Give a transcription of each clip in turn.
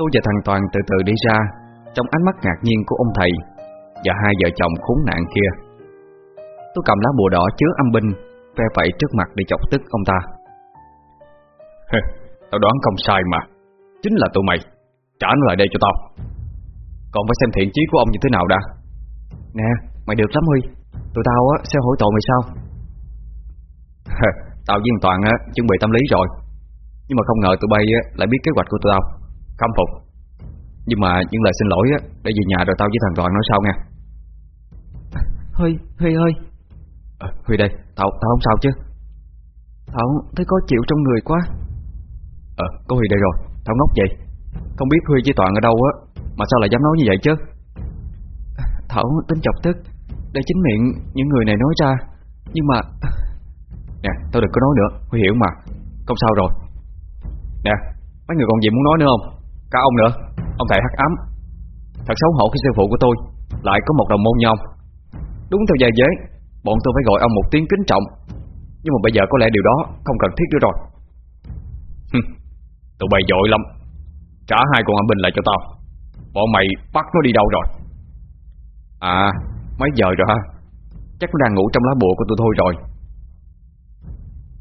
Tôi và thằng Toàn từ từ đi ra Trong ánh mắt ngạc nhiên của ông thầy Và hai vợ chồng khốn nạn kia. Tôi cầm lá bùa đỏ chứa âm binh Ve vẩy trước mặt để chọc tức ông ta. Tao đoán không sai mà. Chính là tụi mày. Trả nó lại đây cho tao. Còn phải xem thiện chí của ông như thế nào đã. Nè mày được lắm Huy. Tụi tao á sẽ hối tội mày sao? Tao với Toàn á chuẩn bị tâm lý rồi. Nhưng mà không ngờ tụi bay á, lại biết kế hoạch của tụi tao Khâm phục. Nhưng mà những lời xin lỗi á Để về nhà rồi tao với thằng Toàn nói sau nha Huy, Huy ơi. À, Huy đây, tao tao không sao chứ. Thảo thấy có chịu trong người quá. Ờ, có Huy đây rồi Thảo ngốc vậy. Không biết Huy với Toàn ở đâu á Mà sao lại dám nói như vậy chứ? Thảo tính chọc tức Để chính miệng những người này nói ra. Nhưng mà Nè, tao đừng có nói nữa Huy hiểu mà. Không sao rồi. Nè, mấy người còn gì muốn nói nữa không Cả ông nữa. Ông thầy hắc ám. Thật xấu hổ khi sư phụ của tôi Lại có một đồng môn như ông Đúng theo giai giới, Bọn tôi phải gọi ông một tiếng kính trọng. Nhưng mà bây giờ có lẽ điều đó không cần thiết nữa rồi. Tụi bay dội lắm. Trả hai con âm binh lại cho tao. Bọn mày bắt nó đi đâu rồi? À mấy giờ rồi ha Chắc nó đang ngủ trong lá bùa của tôi thôi rồi.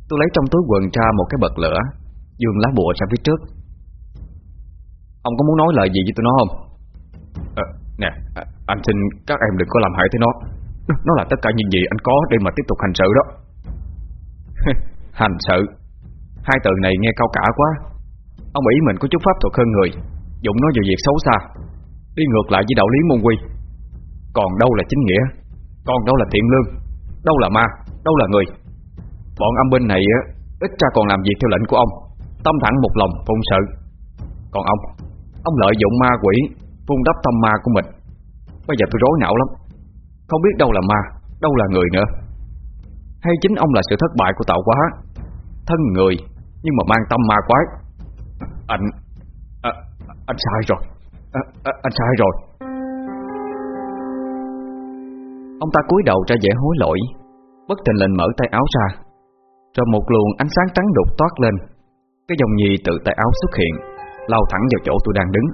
Tôi lấy trong túi quần ra một cái bật lửa, Dương lá bùa ra phía trước. Ông có muốn nói lời gì với tôi nó không? À, Nè à, Anh xin các em đừng có làm hại tới nó. Nó là tất cả những gì anh có để mà tiếp tục hành sự đó. Hành sự? Hai từ này nghe cao cả quá. Ông ý mình có chút pháp thuật hơn người Dụng nó vào việc xấu xa Đi ngược lại với đạo lý môn quy. Còn đâu là chính nghĩa Còn đâu là thiện lương Đâu là ma Đâu là người. Bọn âm binh này ít ra còn làm việc theo lệnh của ông Tâm thẳng một lòng phụng sự. Còn ông? Ông lợi dụng ma quỷ phun đắp tâm ma của mình. Bây giờ tôi rối não lắm. Không biết đâu là ma Đâu là người nữa. Hay chính ông là sự thất bại của tạo hóa. Thân người Nhưng mà mang tâm ma quái. Anh à, Anh sai rồi. À, à, Anh sai rồi. Ông ta cúi đầu ra vẻ hối lỗi Bất tình lệnh mở tay áo ra Rồi một luồng ánh sáng trắng đột toát lên. Cái dòng nhì từ tay áo xuất hiện. Lao thẳng vào chỗ tôi đang đứng.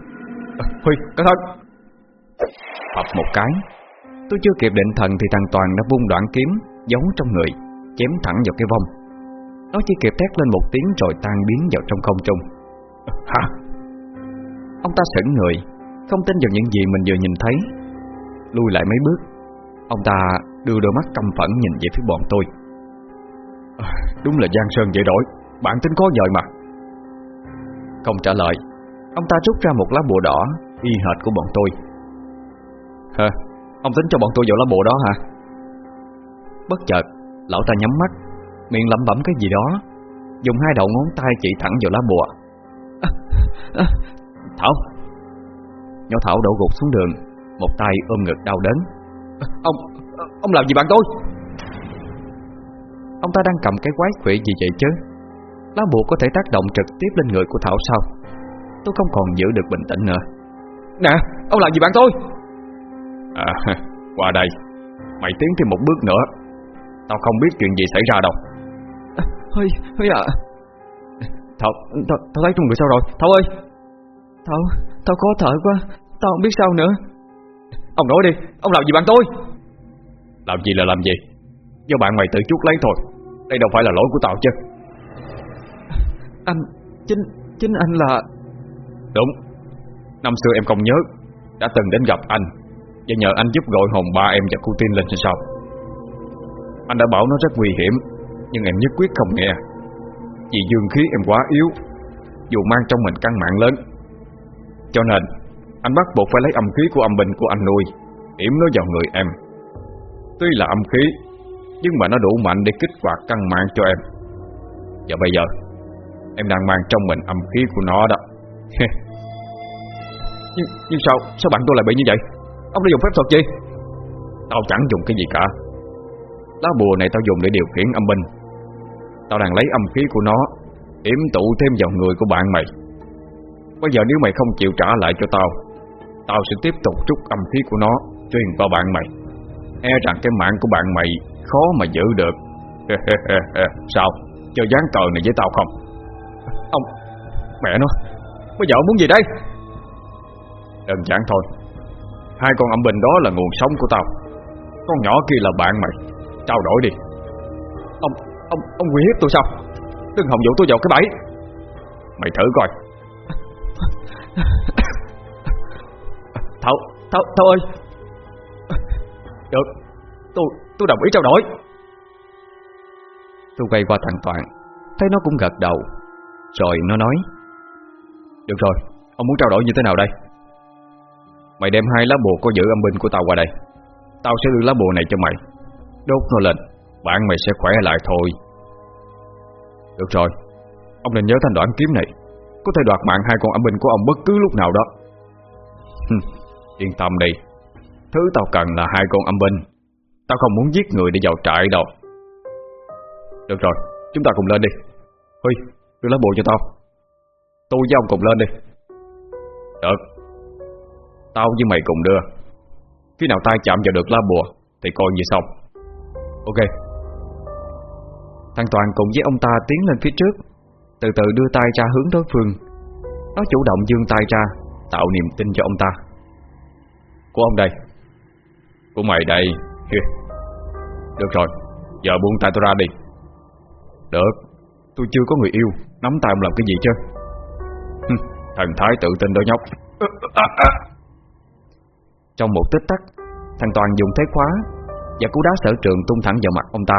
À, Huy, cẩn thận. Phập một cái. Tôi chưa kịp định thần thì thằng Toàn đã vung đoạn kiếm Giấu trong người Chém thẳng vào cái vong. Nó chỉ kịp thét lên một tiếng rồi tan biến vào trong không trung. À, Hả? Ông ta sững người Không tin vào những gì mình vừa nhìn thấy. Lui lại mấy bước. Ông ta đưa đôi mắt căm phẫn nhìn về phía bọn tôi. À, Đúng là Giang Sơn dễ đổi. Bản tính có dời mà. Không trả lời. Ông ta rút ra một lá bùa đỏ Y hệt của bọn tôi. Hơ Ông tính cho bọn tôi vào lá bùa đó hả? Bất chợt Lão ta nhắm mắt Miệng lẩm bẩm cái gì đó Dùng hai đầu ngón tay chỉ thẳng vào lá bùa. À, à, Thảo! Nhỏ Thảo đổ gục xuống đường Một tay ôm ngực đau đớn. Ông, ông làm gì bạn tôi? Ông ta đang cầm cái quái quỷ gì vậy chứ? Lá bùa có thể tác động trực tiếp lên người của Thảo sao? Tôi không còn giữ được bình tĩnh nữa. Nè, ông làm gì bạn tôi? À, qua đây. Mày tiến thêm một bước nữa. Tao không biết chuyện gì xảy ra đâu. À, Huy, Huy ạ. À. Thảo, Thảo, Thảo thấy trong người sao rồi? Thảo ơi! Thảo, Thảo khó thở quá. Tao không biết sao nữa. Ông nói đi, ông làm gì bạn tôi? Làm gì là làm gì? Do bạn mày tự chuốc lấy thôi. Đây đâu phải là lỗi của tao chứ anh, chính, chính anh là Đúng. Năm xưa em không nhớ Đã từng đến gặp anh Và nhờ anh giúp gọi hồn ba em và cô tin lên trên sau Anh đã bảo nó rất nguy hiểm Nhưng em nhất quyết không nghe. Vì dương khí em quá yếu Dù mang trong mình căn mạng lớn. Cho nên Anh bắt buộc phải lấy âm khí của âm binh của anh nuôi Yểm nó vào người em. Tuy là âm khí Nhưng mà nó đủ mạnh để kích hoạt căn mạng cho em. Và bây giờ Em đang mang trong mình âm khí của nó đó. Nhưng, nhưng sao Sao bạn tôi lại bị như vậy? Ông đã dùng phép thuật gì? Tao chẳng dùng cái gì cả. Lá bùa này tao dùng để điều khiển âm binh. Tao đang lấy âm khí của nó Yểm tụ thêm vào người của bạn mày. Bây giờ nếu mày không chịu trả lại cho tao Tao sẽ tiếp tục trút âm khí của nó Truyền vào bạn mày. E rằng cái mạng của bạn mày Khó mà giữ được. Sao? Chơi dán cờ này với tao không? Mẹ nó. Bây giờ muốn gì đây? Đơn giản thôi. Hai con âm bình đó là nguồn sống của tao. Con nhỏ kia là bạn mày. Trao đổi đi. Ông ông ông nguy hiếp tôi sao? Đừng hòng dụ tôi vào cái bẫy. Mày thử coi. Thảo Thảo Thảo ơi. Được. Tôi tôi đồng ý trao đổi. Tôi quay qua thằng Toàn. Thấy nó cũng gật đầu. Rồi nó nói. Được rồi, Ông muốn trao đổi như thế nào đây? Mày đem hai lá bùa có giữ âm binh của tao qua đây. Tao sẽ đưa lá bùa này cho mày. Đốt nó lên Bạn mày sẽ khỏe lại thôi. Được rồi, Ông nên nhớ thanh đoạn kiếm này. Có thể đoạt mạng hai con âm binh của ông bất cứ lúc nào đó. Yên tâm đi. Thứ tao cần là hai con âm binh. Tao không muốn giết người để vào trại đâu. Được rồi, Chúng ta cùng lên đi. Huy, đưa lá bùa cho tao. Tôi với ông cùng lên đi. Được. Tao với mày cùng đưa. Khi nào tay chạm vào được lá bùa, Thì coi như xong. Ok. Thằng Toàn cùng với ông ta tiến lên phía trước, Từ từ đưa tay ra hướng đối phương. Nó chủ động dương tay ra, Tạo niềm tin cho ông ta. Của ông đây. Của mày đây. Được rồi. Giờ buông tay tôi ra đi. Được. Tôi chưa có người yêu. Nắm tay ông làm cái gì chứ? Thần thái tự tin đó nhóc. Trong một tích tắc Thằng Toàn dùng thế khóa Và cú đá sở trường tung thẳng vào mặt ông ta.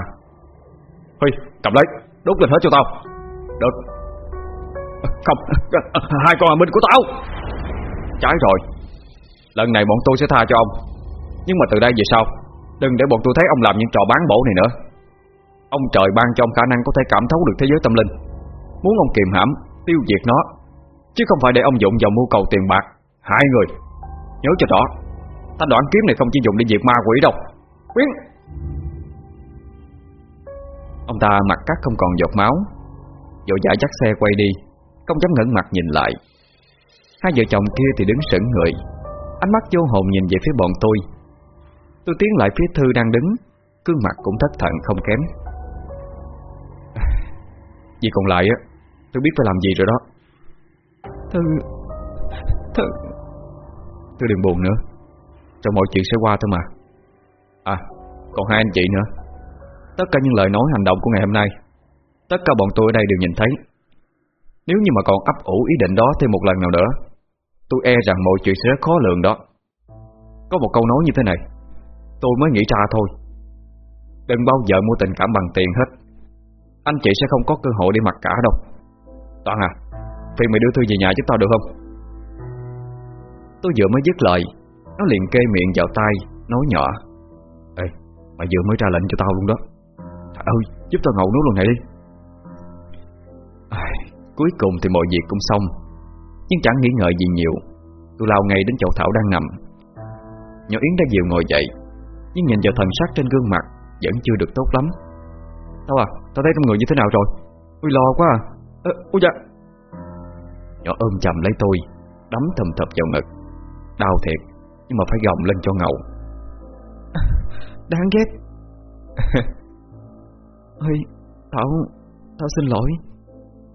Huy cầm lấy Đốt lên hết cho tao. Được. Không Hai con là minh của tao. Trái rồi. Lần này bọn tôi sẽ tha cho ông. Nhưng mà từ đây về sau Đừng để bọn tôi thấy ông làm những trò bán bổ này nữa. Ông trời ban cho ông khả năng có thể cảm thấu được thế giới tâm linh. Muốn ông kiềm hãm Tiêu diệt nó Chứ không phải để ông dụng vào mưu cầu tiền bạc. Hại người, Nhớ cho rõ Thanh đoạn kiếm này không chỉ dùng để diệt ma quỷ đâu. Quyến Ông ta mặt cắt không còn giọt máu, Vội vã dắt xe quay đi. Không dám ngẩng mặt nhìn lại. Hai vợ chồng kia thì đứng sững người. Ánh mắt vô hồn nhìn về phía bọn tôi. Tôi tiến lại phía Thư đang đứng Cương mặt cũng thất thận không kém. Vì còn lại á, Tôi biết phải làm gì rồi đó. Thư Thư Thư đừng buồn nữa. Rồi mọi chuyện sẽ qua thôi mà. À còn hai anh chị nữa. Tất cả những lời nói hành động của ngày hôm nay, Tất cả bọn tôi ở đây đều nhìn thấy. Nếu như mà còn ấp ủ ý định đó thêm một lần nào nữa, Tôi e rằng mọi chuyện sẽ rất khó lường đó. Có một câu nói như thế này, Tôi mới nghĩ ra thôi. Đừng bao giờ mua tình cảm bằng tiền hết. Anh chị sẽ không có cơ hội để mặc cả đâu. Toàn à Phiền mày đưa Thư về nhà giúp tao được không? Tôi vừa mới dứt lời Nó liền kê miệng vào tay Nói nhỏ. Ê mày vừa mới ra lệnh cho tao luôn đó. Trời ơi giúp tao ngậu nút lần này đi. À, Cuối cùng thì mọi việc cũng xong. Nhưng chẳng nghĩ ngợi gì nhiều. Tôi lao ngay đến chỗ thảo đang nằm. Nhỏ Yến đã dịu ngồi dậy Nhưng nhìn vào thần sắc trên gương mặt Vẫn chưa được tốt lắm. Tao à, tao thấy trong người như thế nào rồi? Ui lo quá à. À ui dạ. Nhỏ ôm chầm lấy tôi Đấm thầm thập vào ngực. Đau thiệt Nhưng mà phải gồng lên cho ngầu. Đáng ghét. Ôi Thảo Thảo xin lỗi.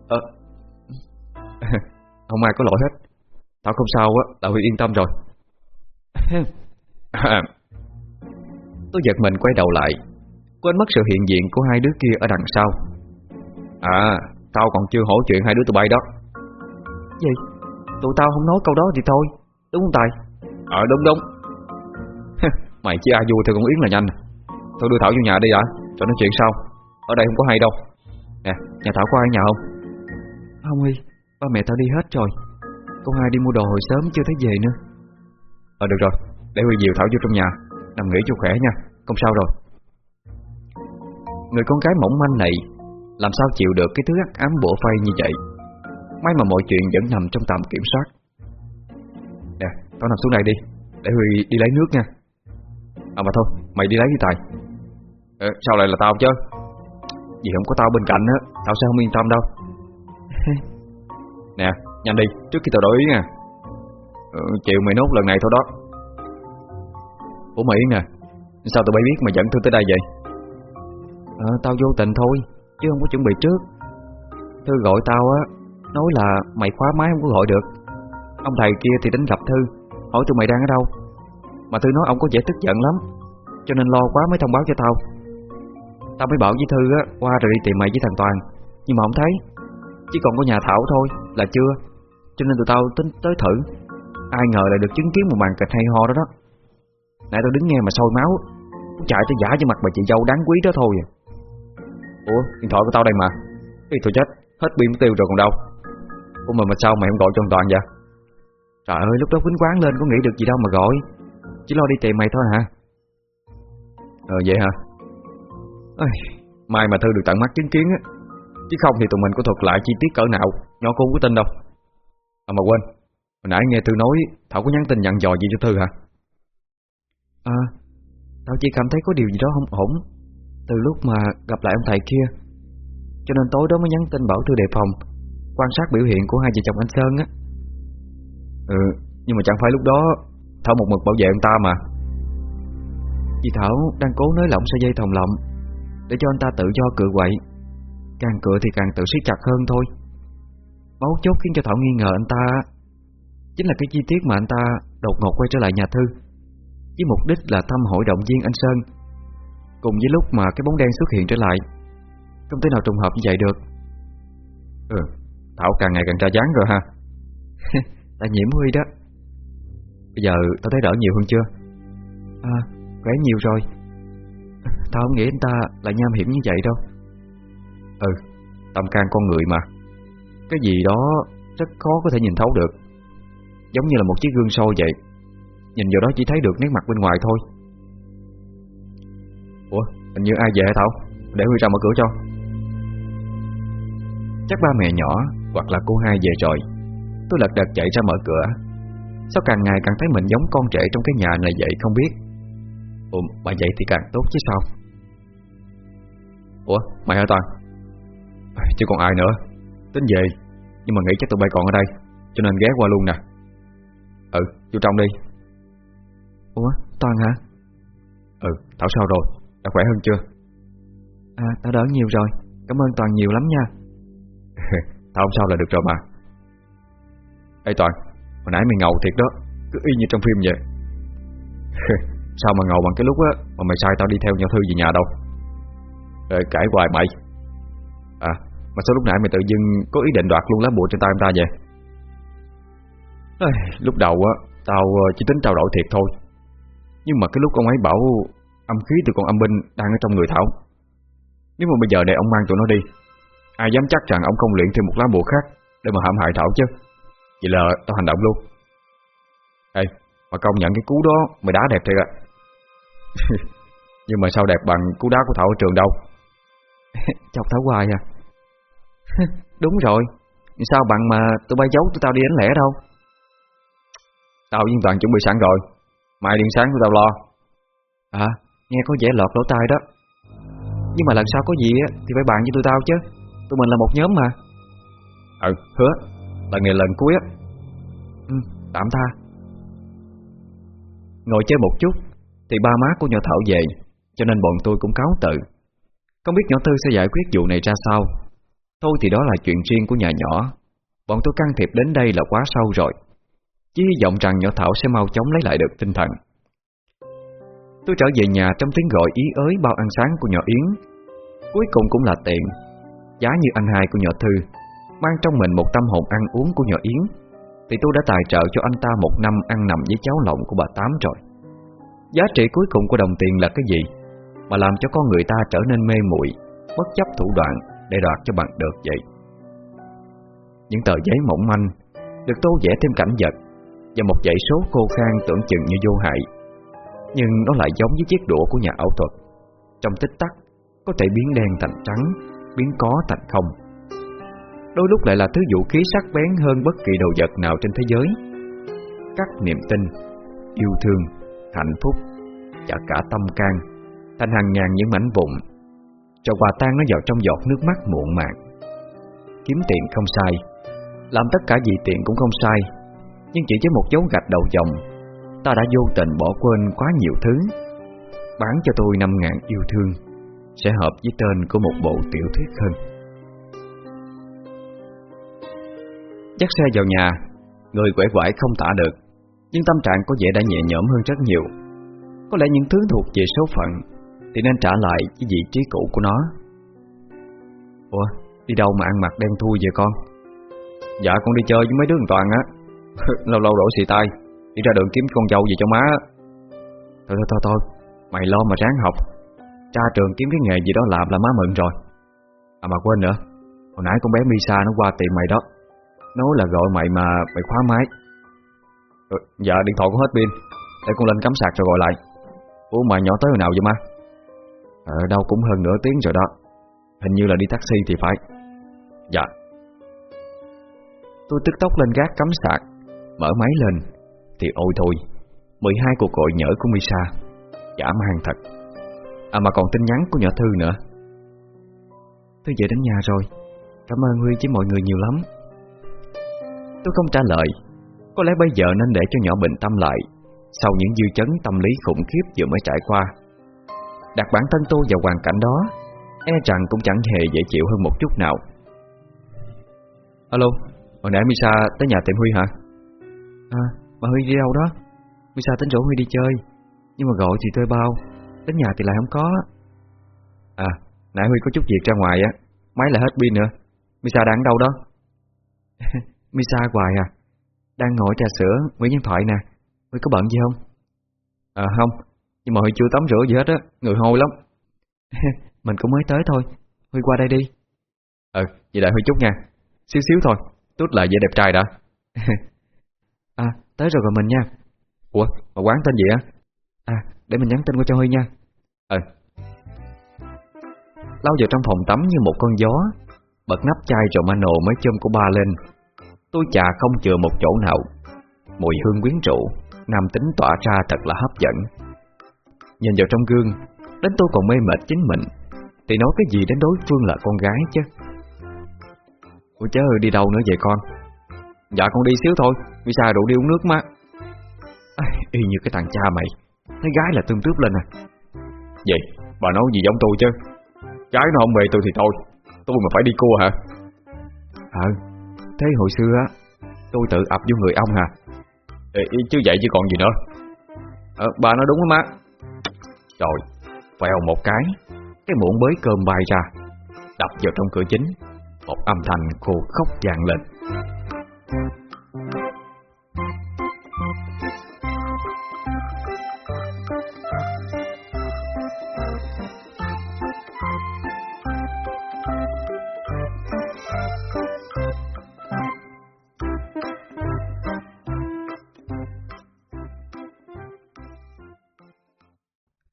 Ờ. Không ai có lỗi hết. Thảo không sao á Là Huy yên tâm rồi. Tôi giật mình quay đầu lại Quên mất sự hiện diện của hai đứa kia ở đằng sau. À Tao còn chưa hổ chuyện hai đứa tụi bay đó Gì? Tụi tao không nói câu đó thì thôi Đúng không Tài? Ờ đúng đúng. Mày chỉ a vui thì con Yến là nhanh. Thôi đưa Thảo vô nhà đi ạ Rồi nói chuyện sau. Ở đây không có hay đâu. Nè nhà Thảo có ai nhà không? Không Huy Ba mẹ tao đi hết rồi. Con hai đi mua đồ hồi sớm chưa thấy về nữa? Ờ được rồi. Để Huy dìu Thảo vô trong nhà. Nằm nghỉ cho khỏe nha. Không sao rồi. Người con gái mỏng manh này Làm sao chịu được cái thứ ác ám bủa phay như vậy May mà mọi chuyện vẫn nằm trong tầm kiểm soát. Nè Tao nằm xuống đây đi Để Huy đi lấy nước nha. À mà thôi Mày đi lấy đi Tài. Ờ, Sao lại là tao chứ. Vì không có tao bên cạnh á Tao sẽ không yên tâm đâu. Nè nhanh đi Trước khi tao đổi ý nha. Ừ, Chịu mày nốt lần này thôi đó. Ủa mày nè Sao tụi bay biết mà dẫn Thư tới đây vậy? À, Tao vô tình thôi Chứ không có chuẩn bị trước. Thư gọi tao á Nói là mày khóa máy không có gọi được. Ông thầy kia thì đến gặp Thư, Hỏi tụi mày đang ở đâu. Mà Thư nói ông có vẻ tức giận lắm, Cho nên lo quá mới thông báo cho tao. Tao mới bảo với Thư á, Qua rồi đi tìm mày với thằng Toàn. Nhưng mà không thấy, Chỉ còn có nhà Thảo thôi là chưa. Cho nên tụi tao tính tới thử. Ai ngờ lại được chứng kiến một màn kịch hay ho đó đó. Nãy tao đứng nghe mà sôi máu Chạy tới giả cho mặt bà chị dâu đáng quý đó thôi. À. Ủa, điện thoại của tao đây mà. Ý thôi chết, Hết pin tiêu rồi còn đâu. Ủa mà mà sao mày không gọi cho Toàn vậy? Trời ơi lúc đó quýnh quán lên có nghĩ được gì đâu mà gọi. Chỉ lo đi tìm mày thôi hả? Ờ vậy hả? Ây, Mai mà Thư được tận mắt chứng kiến á. Chứ không thì tụi mình có thuật lại chi tiết cỡ nào Nhỏ cô có tin đâu. À mà quên Hồi nãy nghe Thư nói Thảo có nhắn tin nhận dò gì cho Thư hả? À Tao chỉ cảm thấy có điều gì đó không ổn Từ lúc mà gặp lại ông thầy kia. Cho nên tối đó mới nhắn tin bảo Thư đề phòng. Quan sát biểu hiện của hai vợ chồng anh Sơn á. Ừ Nhưng mà chẳng phải lúc đó Thảo một mực bảo vệ ông ta mà. Chị Thảo đang cố nới lỏng sợi dây thòng lọng Để cho anh ta tự do cựa quậy. Càng cựa thì càng tự siết chặt hơn thôi. Máu chốt khiến cho Thảo nghi ngờ anh ta Chính là cái chi tiết mà anh ta đột ngột quay trở lại nhà Thư, Với mục đích là thăm hội động viên anh Sơn. Cùng với lúc mà cái bóng đen xuất hiện trở lại, Không thể nào trùng hợp như vậy được. Ừ Thảo càng ngày càng tra dáng rồi ha. Là nhiễm huy đó. Bây giờ tao thấy đỡ nhiều hơn chưa? À khỏe nhiều rồi. Tao không nghĩ anh ta lại nham hiểm như vậy đâu. Ừ Tâm can con người mà. Cái gì đó rất khó có thể nhìn thấu được. Giống như là một chiếc gương soi vậy. Nhìn vào đó chỉ thấy được nét mặt bên ngoài thôi. Ủa Hình như ai về hả Thảo? Để Huy ra mở cửa cho. Chắc ba mẹ nhỏ Hoặc là cô hai về rồi. Tôi lật đật chạy ra mở cửa. Sao càng ngày càng thấy mình giống con trẻ trong cái nhà này vậy không biết? Ủa mà vậy thì càng tốt chứ sao? Ủa mày hả Toàn? Chứ còn ai nữa. Tính về. Nhưng mà nghĩ chắc tụi bay còn ở đây Cho nên ghé qua luôn nè. Ừ vô trong đi. Ủa Toàn hả? Ừ Thảo sao rồi? Đã khỏe hơn chưa? À tao đỡ nhiều rồi. Cảm ơn Toàn nhiều lắm nha Tao không sao là được rồi mà. Ê Toàn Hồi nãy mày ngầu thiệt đó. Cứ y như trong phim vậy. Sao mà ngầu bằng cái lúc á Mà mày sai tao đi theo nhỏ thư về nhà đâu? Ê cãi hoài mày. À Mà sao lúc nãy mày tự dưng Có ý định đoạt luôn lá bùa trên tay em ta vậy? Ê, Lúc đầu á Tao ờ, chỉ tính trao đổi thiệt thôi. Nhưng mà cái lúc ông ấy bảo Âm khí từ con âm binh đang ở trong người Thảo. Nếu mà bây giờ để ông mang tụi nó đi Ai dám chắc rằng ông không luyện thêm một lá bùa khác Để mà hãm hại Thảo chứ? Vậy là tao hành động luôn. Ê Mà công nhận cái cú đó Mày đá đẹp thiệt ạ Nhưng mà sao đẹp bằng cú đá của Thảo ở trường đâu? Chọc Thảo hoài à. Đúng rồi. Sao bằng mà tụi bay giấu tụi tao đi đánh lẻ đâu? Tao với Toàn chuẩn bị sẵn rồi. Mai điện sáng tụi tao lo. À nghe có vẻ lọt lỗ tai đó. Nhưng mà lần sau có gì Thì phải bàn với tụi tao chứ Tụi mình là một nhóm mà. Ừ hứa. Lần này lần cuối á. Ừ tạm tha. Ngồi chơi một chút Thì ba má của nhỏ Thảo về Cho nên bọn tôi cũng cáo tự Không biết nhỏ Tư sẽ giải quyết vụ này ra sao. Thôi thì đó là chuyện riêng của nhà nhỏ. Bọn tôi can thiệp đến đây là quá sâu rồi. Chỉ hy vọng rằng nhỏ Thảo sẽ mau chóng lấy lại được tinh thần. Tôi trở về nhà trong tiếng gọi ý ới bao ăn sáng của nhỏ Yến. Cuối cùng cũng là tiền Giá như anh hai của nhỏ Thư, Mang trong mình một tâm hồn ăn uống của nhỏ Yến, Thì tôi đã tài trợ cho anh ta một năm ăn nằm với cháu lộng của bà Tám rồi. Giá trị cuối cùng của đồng tiền là cái gì? Mà làm cho con người ta trở nên mê muội, Bất chấp thủ đoạn để đoạt cho bằng được vậy? Những tờ giấy mỏng manh Được tô vẽ thêm cảnh vật Và một dãy số khô khan tưởng chừng như vô hại. Nhưng nó lại giống với chiếc đũa của nhà ảo thuật. Trong tích tắc, Có thể biến đen thành trắng Biến có thành không. Đôi lúc lại là thứ vũ khí sắc bén hơn bất kỳ đồ vật nào trên thế giới. Các niềm tin, Yêu thương, Hạnh phúc, Và cả tâm can, Thành hàng ngàn những mảnh vụn Rồi hòa tan nó vào trong giọt nước mắt muộn màng. Kiếm tiền không sai, Làm tất cả gì tiền cũng không sai, Nhưng chỉ với một dấu gạch đầu dòng, Ta đã vô tình bỏ quên quá nhiều thứ. Bán cho tôi năm ngàn yêu thương. Sẽ hợp với tên của một bộ tiểu thuyết hơn. Dắt xe vào nhà Người quẻ quải không tả được Nhưng tâm trạng có vẻ đã nhẹ nhõm hơn rất nhiều. Có lẽ những thứ thuộc về số phận Thì nên trả lại với vị trí cũ của nó. Ủa, đi đâu mà ăn mặc đen thui vậy con? Dạ con đi chơi với mấy đứa toàn á. Lâu lâu đổ xì tay Đi ra đường kiếm con dâu gì cho má. Thôi thôi thôi thôi Mày lo mà ráng học. Ra trường kiếm cái nghề gì đó làm là má mừng rồi. À mà quên nữa Hồi nãy con bé Misa nó qua tìm mày đó. Nói là gọi mày mà mày khóa máy. Ừ, Dạ điện thoại cũng hết pin. Để con lên cắm sạc rồi gọi lại. Ủa mà nhỏ tới hồi nào vậy má? Ở đâu cũng hơn nửa tiếng rồi đó. Hình như là đi taxi thì phải. Dạ. Tôi tức tốc lên gác cắm sạc Mở máy lên Thì ôi thôi 12 cuộc gọi nhỡ của Misa. Giả mang thật. À mà còn tin nhắn của nhỏ Thư nữa. Tôi về đến nhà rồi. Cảm ơn Huy với mọi người nhiều lắm. Tôi không trả lời. Có lẽ bây giờ nên để cho nhỏ bình tâm lại. Sau những dư chấn tâm lý khủng khiếp vừa mới trải qua. Đặt bản thân tôi vào hoàn cảnh đó E rằng cũng chẳng hề dễ chịu hơn một chút nào. Alo, Hồi nãy Misa tới nhà tìm Huy hả? À mà Huy đi đâu đó? Misa tính rủ Huy đi chơi. Nhưng mà gọi thì tôi bao. Đến nhà thì lại không có. À nãy Huy có chút việc ra ngoài á. Máy lại hết pin nữa. Misa đang ở đâu đó? Misa hoài à. Đang ngồi trà sữa, Nguyễn Nhân Thoại nè. Huy có bận gì không? À không. Nhưng mà Huy chưa tắm rửa gì hết á. Người hôi lắm. Mình cũng mới tới thôi. Huy qua đây đi. Ừ, vậy đợi Huy chút nha. Xíu xíu thôi, tốt lại dễ đẹp trai đã. À, tới rồi gọi mình nha. Ủa, mà quán tên gì á? À, để mình nhắn tin qua cho Huy nha. Ừ. Lao vào trong phòng tắm như một con gió Bật nắp chai Romano mới chôm của ba lên. Tôi chà không chừa một chỗ nào. Mùi hương quyến rũ Nam tính tỏa ra thật là hấp dẫn. Nhìn vào trong gương Đến tôi còn mê mệt chính mình. Thì nói cái gì đến đối phương là con gái chứ? Ủa chớ đi đâu nữa vậy con? Dạ con đi xíu thôi Vì sao đủ đi uống nước má à, Y như cái thằng cha mày. Thấy gái là tương tướp lên à? Vậy bà nói gì giống tôi chứ? Gái nó không về tôi thì thôi. Tôi mà phải đi cua hả? Ờ Thế hồi xưa á Tôi tự ập vô người ông hả? Ê, Chứ vậy chứ còn gì nữa. Ờ bà nói đúng á. Má Rồi Vèo một cái Cái muỗng bới cơm bay ra Đập vào trong cửa chính. Một âm thanh khô khóc vang lên.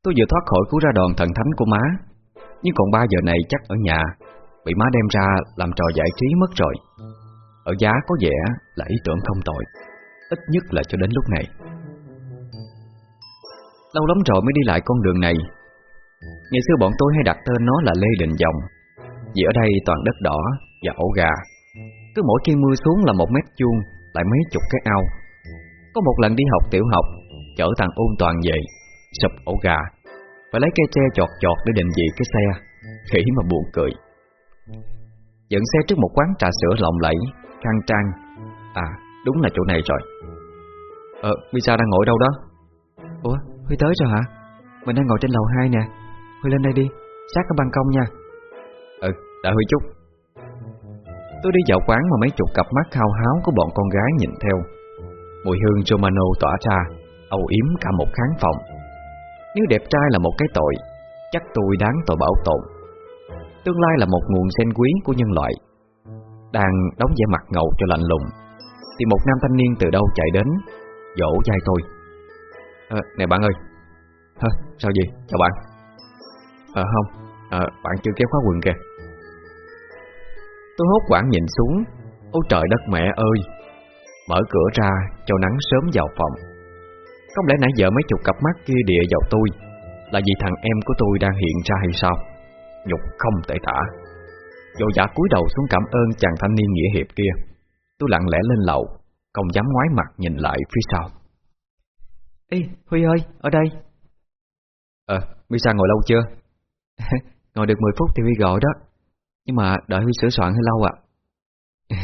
Tôi vừa thoát khỏi cú ra đòn thần thánh của má. Nhưng còn ba giờ này chắc ở nhà, Bị má đem ra làm trò giải trí mất rồi. Ở giá có vẻ là ý tưởng không tội Ít nhất là cho đến lúc này. Lâu lắm rồi mới đi lại con đường này. Ngày xưa bọn tôi hay đặt tên nó là Lê Đình Dòng, Vì ở đây toàn đất đỏ và ổ gà. Cứ mỗi khi mưa xuống là một mét chuông Lại mấy chục cái ao. Có một lần đi học tiểu học, Chở thằng ôn toàn về, Sụp ổ gà và lấy cây tre chọt chọt để định vị cái xe, Khỉ mà buồn cười. Dẫn xe trước một quán trà sữa lộng lẫy, Khang trang. À đúng là chỗ này rồi. Ờ Visa đang ngồi đâu đó? Ủa, Huy tới rồi hả? Mình đang ngồi trên lầu 2 nè. Huy lên đây đi, Sát ở ban công nha. Ừ đợi Huy chút. Tôi đi dạo quán mà mấy chục cặp mắt khao háo của bọn con gái nhìn theo. Mùi hương Romano tỏa ra, âu yếm cả một khán phòng. Nếu đẹp trai là một cái tội Chắc tôi đáng tội bảo tồn. Tương lai là một nguồn sen quý của nhân loại. Đang đóng vẻ mặt ngầu cho lạnh lùng Thì một nam thanh niên từ đâu chạy đến Dỗ dai tôi. À, Nè bạn ơi. Hả, sao gì, chào bạn. Ờ à, không, à, bạn chưa kéo khóa quần kìa. Tôi hốt quảng nhìn xuống. Ôi trời đất mẹ ơi. Mở cửa ra cho nắng sớm vào phòng. Không lẽ nãy giờ mấy chục cặp mắt kia địa vào tôi Là vì thằng em của tôi đang hiện ra hay sao? Nhục không thể tả. Dỗ giả cúi đầu xuống cảm ơn chàng thanh niên nghĩa hiệp kia. Tôi lặng lẽ lên lầu Không dám ngoái mặt nhìn lại phía sau. Ê Huy ơi ở đây. Ờ Misa ngồi lâu chưa? Ngồi được 10 phút thì Huy gọi đó. Nhưng mà đợi Huy sửa soạn hơi lâu ạ.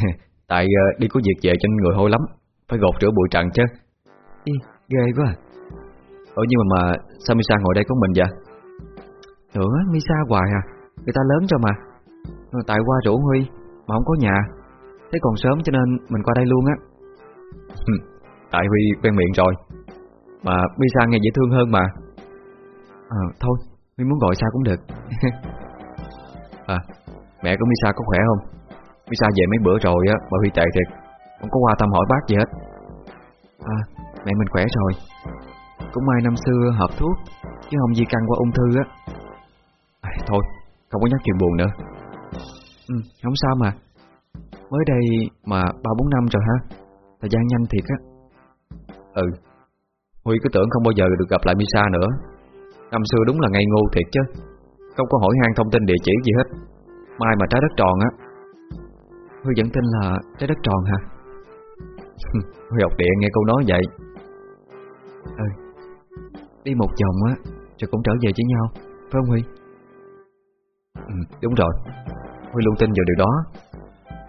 Tại uh, đi có việc về cho nên người hôi lắm. Phải gột rửa bụi trần chứ. Ý, ghê quá. À. Ủa nhưng mà, mà sao Misa ngồi đây có mình vậy? Nữa Misa hoài à. Người ta lớn rồi mà. Tại qua rủ Huy Mà không có nhà. Thế còn sớm cho nên mình qua đây luôn á. Tại Huy quen miệng rồi. Mà Misa nghe dễ thương hơn mà. À thôi Huy muốn gọi sao cũng được. À Mẹ của Misa có khỏe không? Misa về mấy bữa rồi á Mà Huy tệ thiệt. Không có qua thăm hỏi bác gì hết. À mẹ mình khỏe rồi. Cũng may năm xưa hợp thuốc Chứ không gì căng qua ung thư á. À, Thôi không có nhắc chuyện buồn nữa. Ừ không sao mà. Mới đây mà ba bốn năm rồi ha Thời gian nhanh thiệt á. Ừ. Huy cứ tưởng không bao giờ được gặp lại Misa nữa. Năm xưa đúng là ngây ngô thiệt chứ. Không có hỏi han thông tin địa chỉ gì hết. Mai mà trái đất tròn á. Huy vẫn tin là trái đất tròn hả? Huy học địa nghe câu nói vậy. Ừ Đi một vòng á Rồi cũng trở về với nhau Phải không Huy? Ừ, Đúng rồi. Huy luôn tin vào điều đó.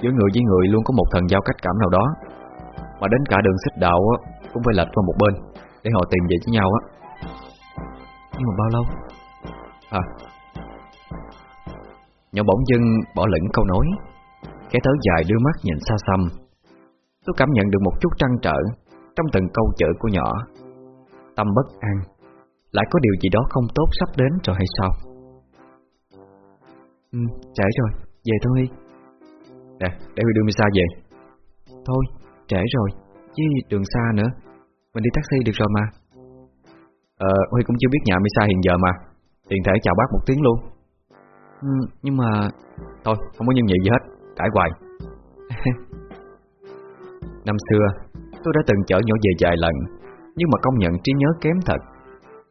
Giữa người với người luôn có một thần giao cách cảm nào đó. Mà đến cả đường xích đạo á Cũng phải lệch qua một bên Để họ tìm về với nhau á. Nhưng mà bao lâu? À. Nhỏ bỗng dưng bỏ lửng câu nói Kẻ tớ dài đưa mắt nhìn xa xăm. Tôi cảm nhận được một chút trăn trở Trong từng câu chữ của nhỏ. Tâm bất an. Lại có điều gì đó không tốt sắp đến rồi hay sao? Ừ, trễ rồi, về thôi. Huy Nè, để Huy đưa Misa về. Thôi, trễ rồi. Chứ đường xa nữa. Mình đi taxi được rồi mà. Ờ, Huy cũng chưa biết nhà Misa hiện giờ mà. Tiện thể chào bác một tiếng luôn. Ừ, Nhưng mà Thôi, không có nhân nhị gì hết. Cãi hoài. Năm xưa Tôi đã từng chở nhỏ về vài lần. Nhưng mà công nhận trí nhớ kém thật.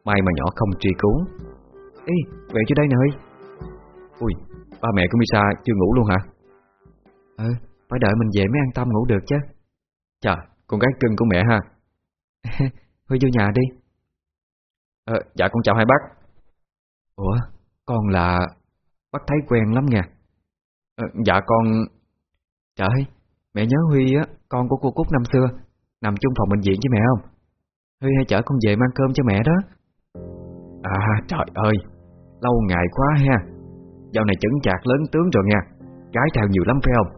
May mà nhỏ không truy cứu. Ê, về cho đây nè Huy Ui, ba mẹ của Misa chưa ngủ luôn hả? Ừ, phải đợi mình về mới an tâm ngủ được chứ. Chà, con gái cưng của mẹ ha. Huy vô nhà đi. À, Dạ con chào hai bác. Ủa, con là Bác thấy quen lắm nha. À, Dạ con Trời, mẹ nhớ Huy á Con của cô Cúc năm xưa Nằm chung phòng bệnh viện với mẹ không? Huy hay chở con về mang cơm cho mẹ đó. À trời ơi Lâu ngày quá ha. Dạo này chững chạc lớn tướng rồi nha. Gái theo nhiều lắm phải không?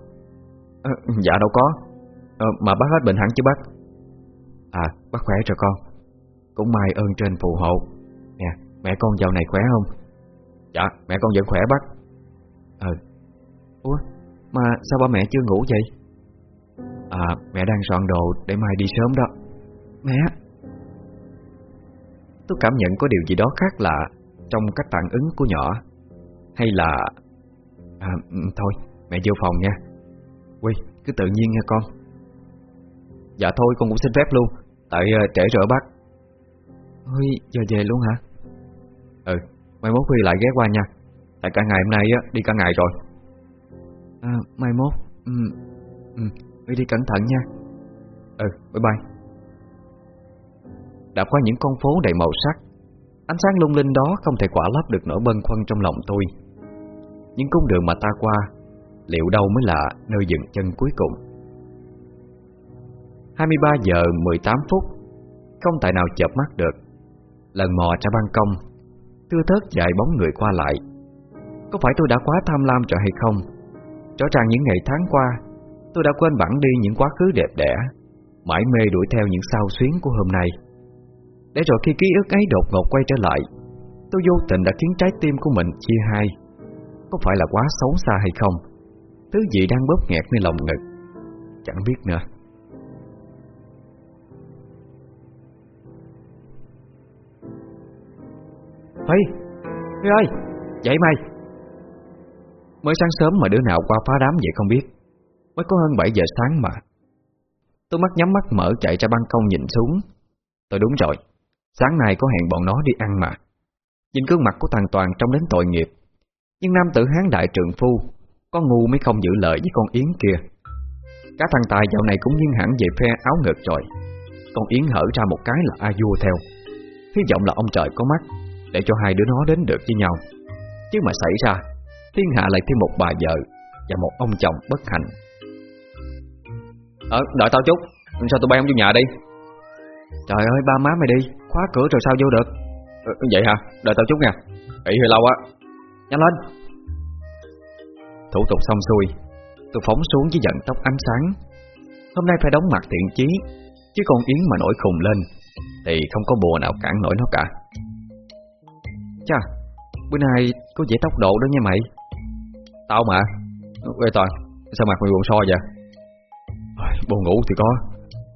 À, Dạ đâu có. À, Mà bác hết bệnh hẳn chứ bác. À bác khỏe rồi con. Cũng may ơn trên phù hộ. Nè mẹ con dạo này khỏe không? Dạ mẹ con vẫn khỏe bác. Ừ Ủa mà sao ba mẹ chưa ngủ vậy? À mẹ đang soạn đồ để mai đi sớm đó. Mẹ Tôi cảm nhận có điều gì đó khác lạ Trong cách phản ứng của nhỏ. Hay là À ừ, thôi mẹ vô phòng nha. Quy cứ tự nhiên nha con. Dạ thôi con cũng xin phép luôn. Tại uh, trễ rồi bác. Huy giờ về luôn hả? Ừ mai mốt Huy lại ghé qua nha. Tại cả ngày hôm nay á, đi cả ngày rồi. À mai mốt ừ, ừ, Huy đi cẩn thận nha. Ừ bye bye. Đã qua những con phố đầy màu sắc. Ánh sáng lung linh đó không thể quả lấp được nỗi bâng khuâng trong lòng tôi. Những cung đường mà ta qua, Liệu đâu mới là nơi dừng chân cuối cùng? 23 giờ 18 phút, Không tại nào chợp mắt được. Lần mò ra ban công, Thưa thớt dài bóng người qua lại. Có phải tôi đã quá tham lam cho hay không? Rõ ràng những ngày tháng qua, Tôi đã quên bẵng đi những quá khứ đẹp đẽ, Mãi mê đuổi theo những sao xuyến của hôm nay. Để rồi khi ký ức ấy đột ngột quay trở lại, Tôi vô tình đã khiến trái tim của mình chia hai. Có phải là quá xấu xa hay không? Thứ gì đang bóp nghẹt nơi lòng ngực? Chẳng biết nữa. Huy! Huy ơi! Dậy mày! Mới sáng sớm mà đứa nào qua phá đám vậy không biết. Mới có hơn 7 giờ sáng mà. Tôi mắt nhắm mắt mở chạy ra ban công nhìn xuống. Tôi đúng rồi. Sáng nay có hẹn bọn nó đi ăn mà. Nhìn gương mặt của thằng Toàn trông đến tội nghiệp. Nhưng nam tử hán đại trường phu Con ngu mới không giữ lời với con Yến kia. Cả thằng Tài dạo này cũng nghiêng hẳn về phe áo ngực rồi. Con Yến hở ra một cái là a vua theo. Hy vọng là ông trời có mắt Để cho hai đứa nó đến được với nhau. Chứ mà xảy ra Thiên hạ lại thêm một bà vợ Và một ông chồng bất hạnh. Ờ, đợi tao chút. Sao tụi bay không vô nhà đi? Trời ơi ba má mày đi. Khóa cửa rồi sao vô được? Ừ, Vậy hả? Đợi tao chút nha. Ị hơi lâu á. Nhanh lên. Thủ tục xong xuôi Tôi phóng xuống với giận tóc ánh sáng. Hôm nay phải đóng mặt thiện chí Chứ con Yến mà nổi khùng lên Thì không có bùa nào cản nổi nó cả. Chà Bữa nay có dễ tốc độ đó nha mày. Tao mà. Ê Toàn Sao mặt mày buồn so vậy? Buồn ngủ thì có.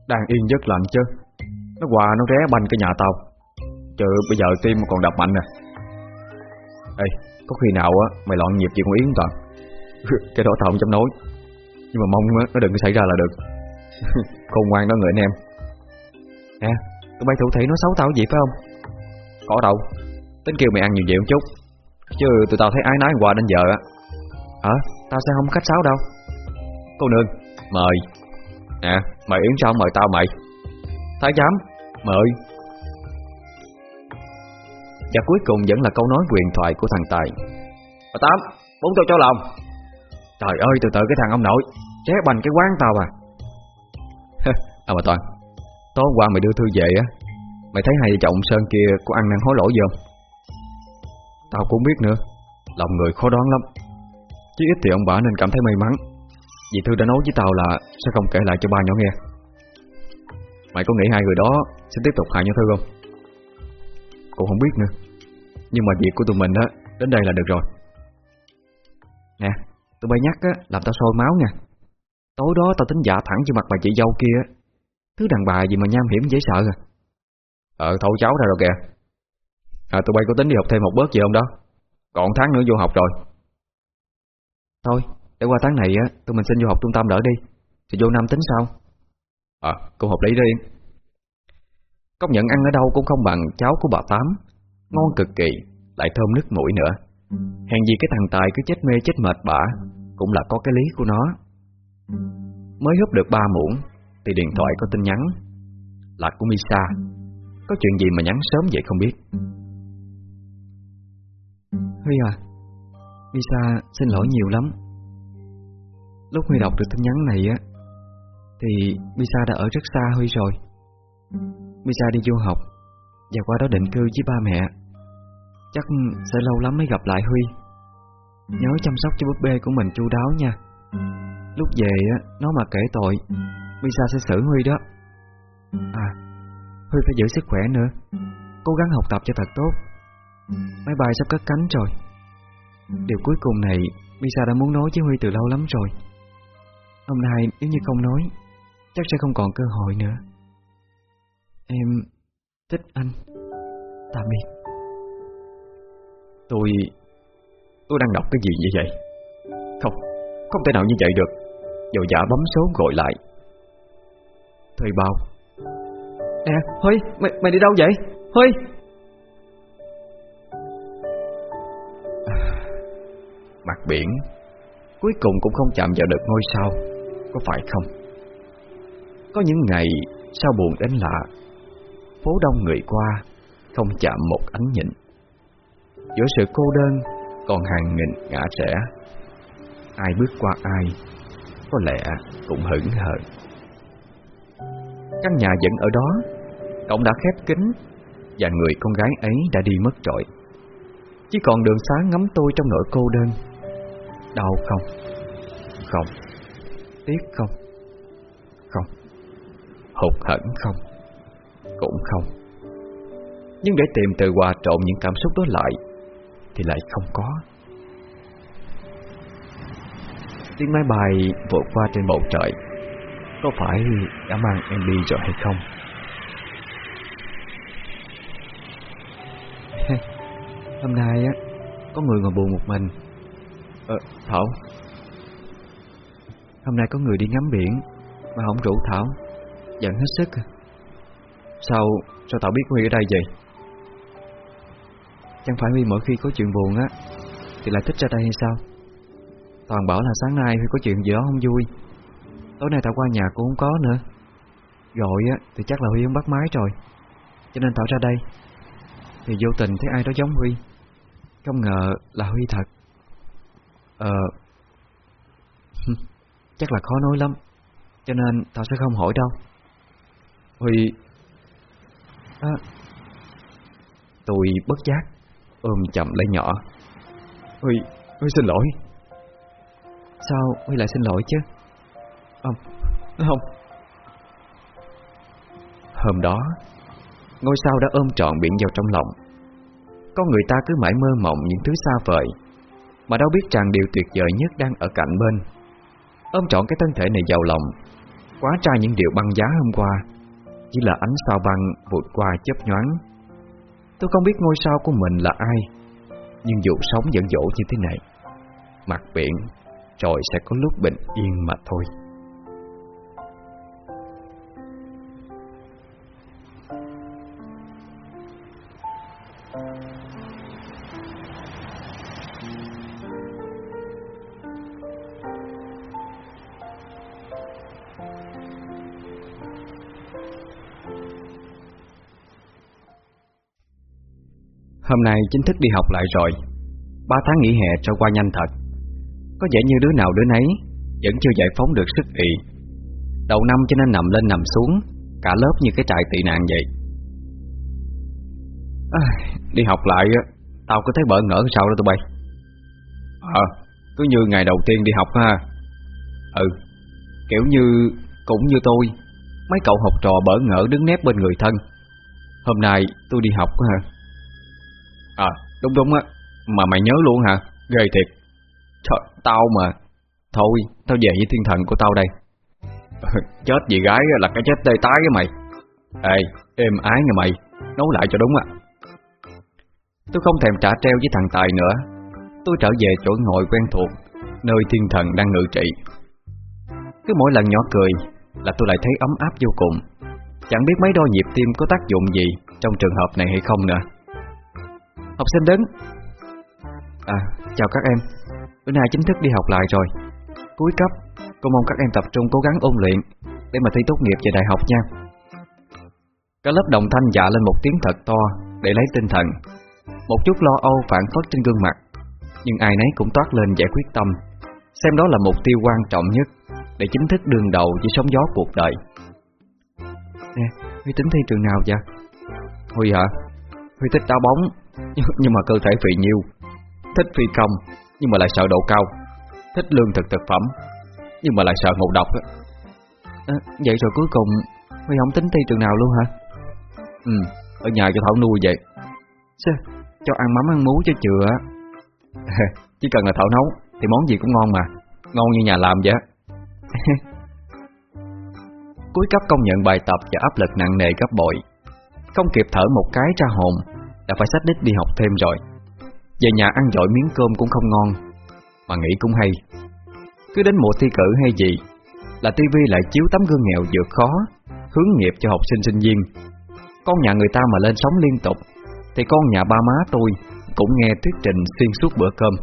Đang yên giấc lành chứ nó quà nó ré banh cái nhà tao. Chứ bây giờ tim còn đập mạnh nè Ê, Có khi nào á, mày loạn nhịp gì con Yến Toàn Cái đó tao không dám nói. Nhưng mà mong á, nó đừng xảy ra là được. Khôn ngoan đó người anh em. Nè, Tụi bay thủ thị nó xấu tao gì, phải không? Có đâu. Tính kêu mày ăn nhiều vậy một chút. Chứ tụi tao thấy ái nói quà đến giờ á. Hả? Tao sẽ không khách sáo đâu. Cô nương, Mời. Nè, mời Yến sao mời tao mày? Thái giám. Mời Và cuối cùng vẫn là câu nói quyền thoại của thằng Tài. Bà Tám Bốn tô cho lòng Trời ơi từ từ cái thằng ông nội. Ché bành cái quán tao à. À mà Toàn Tối qua mày đưa thư về á Mày thấy hai vợ chồng Sơn kia có ăn năn hối lỗi gì không? Tao cũng biết nữa Lòng người khó đoán lắm. Chứ ít thì ông bà nên cảm thấy may mắn Vì Thư đã nói với tao là Sẽ không kể lại cho ba nhỏ nghe. Mày có nghĩ hai người đó sẽ tiếp tục hại nhau Thư không? Cũng không biết nữa. Nhưng mà việc của tụi mình á, Đến đây là được rồi. Nè, Tụi bay nhắc á, Làm tao sôi máu nha. Tối đó tao tính giả thẳng cho mặt bà chị dâu kia Thứ đàn bà gì mà nham hiểm dễ sợ à? Ờ thôi cháu ra rồi kìa. À tụi bay có tính đi học thêm một bớt gì không đó? Còn tháng nữa vô học rồi. Thôi, để qua tháng này á, Tụi mình xin vô học trung tâm đỡ đi. Thì vô năm tính sao? Ờ cũng hợp lý đó Yên. Công nhận ăn ở đâu cũng không bằng cháo của bà Tám. Ngon cực kỳ, Lại thơm nước mũi nữa. Hèn gì cái thằng Tài cứ chết mê chết mệt bả Cũng là có cái lý của nó. Mới húp được ba muỗng, Thì điện thoại có tin nhắn. Là của Misa, Có chuyện gì mà nhắn sớm vậy không biết? Huy à Misa xin lỗi nhiều lắm. Lúc Huy đọc được tin nhắn này á, Thì Misa đã ở rất xa Huy rồi. Misa đi du học Và qua đó định cư với ba mẹ. Chắc sẽ lâu lắm mới gặp lại Huy. Nhớ chăm sóc cho búp bê của mình chu đáo nha. Lúc về á, nó mà kể tội Misa sẽ xử Huy đó. À Huy phải giữ sức khỏe nữa. Cố gắng học tập cho thật tốt. Máy bay sắp cất cánh rồi. Điều cuối cùng này Misa đã muốn nói với Huy từ lâu lắm rồi. Hôm nay nếu như không nói Chắc sẽ không còn cơ hội nữa. Em thích anh Tạm biệt. Tôi Tôi đang đọc cái gì như vậy? Không Không thể nào như vậy được. Dầu dạ bấm số gọi lại. Thời bao Nè Huy mày, mày đi đâu vậy? Huy! Mặt biển. Cuối cùng cũng không chạm vào được ngôi sao. Có phải không? Có những ngày sao buồn đến lạ Phố đông người qua, Không chạm một ánh nhịn. Giữa sự cô đơn, Còn hàng nghìn ngã trẻ Ai bước qua ai, Có lẽ cũng hững hờ Căn nhà vẫn ở đó, Cổng đã khép kín, Và người con gái ấy đã đi mất rồi Chỉ còn đường xá ngắm tôi trong nỗi cô đơn Đau không? Không Tiếc không? Không Hụt hẫng không? Cũng không. Nhưng để tìm từ hòa trộn những cảm xúc đó lại Thì lại không có. Tiếng máy bay vượt qua trên bầu trời. Có phải đã mang em đi rồi hay không? Hôm nay á Có người ngồi buồn một mình. Ờ, Thảo. Hôm nay có người đi ngắm biển Mà không rủ Thảo. Giận hết sức à. Sao, sao tao biết Huy ở đây vậy? Chẳng phải Huy mỗi khi có chuyện buồn á Thì lại thích ra đây hay sao? Toàn bảo là sáng nay Huy có chuyện gì đó không vui. Tối nay tao qua nhà cũng không có nữa. Gọi á thì chắc là Huy không bắt máy rồi. Cho nên tao ra đây Thì vô tình thấy ai đó giống Huy. Không ngờ là Huy thật. Ờ Chắc là khó nói lắm. Cho nên tao sẽ không hỏi đâu. Huy à, Tôi bất giác Ôm chậm lấy nhỏ. Huy, Huy xin lỗi. Sao Huy lại xin lỗi chứ? Không, không. Hôm đó Ngôi sao đã ôm trọn biển vào trong lòng. Con người ta cứ mãi mơ mộng những thứ xa vời Mà đâu biết rằng điều tuyệt vời nhất đang ở cạnh bên. Ôm trọn cái thân thể này vào lòng Quá tra những điều băng giá hôm qua. Chỉ là ánh sao băng vụt qua chớp nhoáng. Tôi không biết ngôi sao của mình là ai, Nhưng dù sống dẫn dỗ như thế này, Mặt biển Rồi sẽ có lúc bình yên mà thôi. Hôm nay chính thức đi học lại rồi. Ba tháng nghỉ hè trôi qua nhanh thật. Có vẻ như đứa nào đứa nấy Vẫn chưa giải phóng được sức ị. Đầu năm cho nên nằm lên nằm xuống Cả lớp như cái trại tị nạn vậy. À, Đi học lại Tao có thấy bỡ ngỡ sao đó tụi bay. Ờ Cứ như ngày đầu tiên đi học ha. Ừ Kiểu như Cũng như tôi Mấy cậu học trò bỡ ngỡ đứng nép bên người thân. Hôm nay tôi đi học ha. À đúng đúng á. Mà mày nhớ luôn hả? Ghê thiệt. Trời, tao mà. Thôi, tao về với thiên thần của tao đây. Chết gì gái là cái chết tê tái với mày. Ê, êm ái nha mày. Nấu lại cho đúng à Tôi không thèm trả treo với thằng Tài nữa. Tôi trở về chỗ ngồi quen thuộc, Nơi thiên thần đang ngự trị. Cứ mỗi lần nhỏ cười Là tôi lại thấy ấm áp vô cùng. Chẳng biết mấy đo nhịp tim có tác dụng gì Trong trường hợp này hay không nữa. Học sinh đứng À chào các em. Bữa nay chính thức đi học lại rồi. Cuối cấp Cô mong các em tập trung cố gắng ôn luyện Để mà thi tốt nghiệp về đại học nha. Cả lớp đồng thanh dạ lên một tiếng thật to Để lấy tinh thần. Một chút lo âu phản phất trên gương mặt Nhưng ai nấy cũng toát lên vẻ quyết tâm. Xem đó là mục tiêu quan trọng nhất Để chính thức đương đầu với sóng gió cuộc đời. Nè, Huy tính thi trường nào vậy? Huy hả? Huy thích đá bóng. Nhưng mà cơ thể phì nhiêu Thích phi công Nhưng mà lại sợ độ cao Thích lương thực thực phẩm Nhưng mà lại sợ ngộ độc à, Vậy rồi cuối cùng Huy không tính thi trường nào luôn hả? Ừ Ở nhà cho Thảo nuôi vậy. Sao? Cho ăn mắm ăn mú cho chừa Chỉ cần là Thảo nấu Thì món gì cũng ngon mà. Ngon như nhà làm vậy Cuối cấp công nhận bài tập và áp lực nặng nề gấp bội. Không kịp thở một cái ra hồn đã phải sách đích đi học thêm rồi. Về nhà ăn dội miếng cơm cũng không ngon. Mà nghĩ cũng hay. Cứ đến mùa thi cử hay gì Là tivi lại chiếu tấm gương nghèo vượt khó Hướng nghiệp cho học sinh sinh viên. Con nhà người ta mà lên sóng liên tục Thì con nhà ba má tôi Cũng nghe thuyết trình xuyên suốt bữa cơm.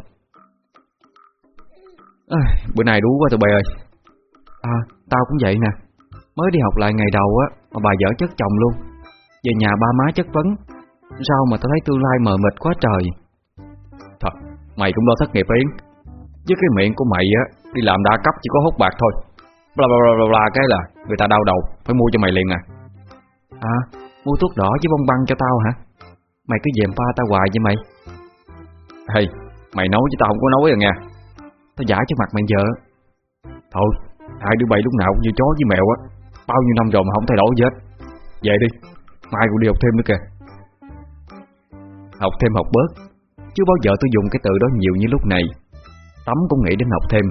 À, Bữa nay đú quá tụi bay ơi. À tao cũng vậy nè. Mới đi học lại ngày đầu á Mà bà dở chất chồng luôn. Về nhà ba má chất vấn Sao mà tao thấy tương lai mờ mịt quá trời? Thật Mày cũng lo thất nghiệp Yến Với cái miệng của mày á Đi làm đa cấp chỉ có hút bạc thôi. Bla bla bla bla cái là Người ta đau đầu Phải mua cho mày liền à. À Mua thuốc đỏ với bông băng cho tao hả? Mày cứ dèm pha tao hoài với mày. Hey Mày nấu chứ tao không có nói rồi nha Tao giả cho mặt mày vợ Thôi Hai đứa bay lúc nào cũng như chó với mèo á. Bao nhiêu năm rồi mà không thay đổi gì hết. Về đi Mai cũng đi học thêm nữa kìa Học thêm học bớt. Chưa bao giờ tôi dùng cái từ đó nhiều như lúc này. Tắm cũng nghĩ đến học thêm.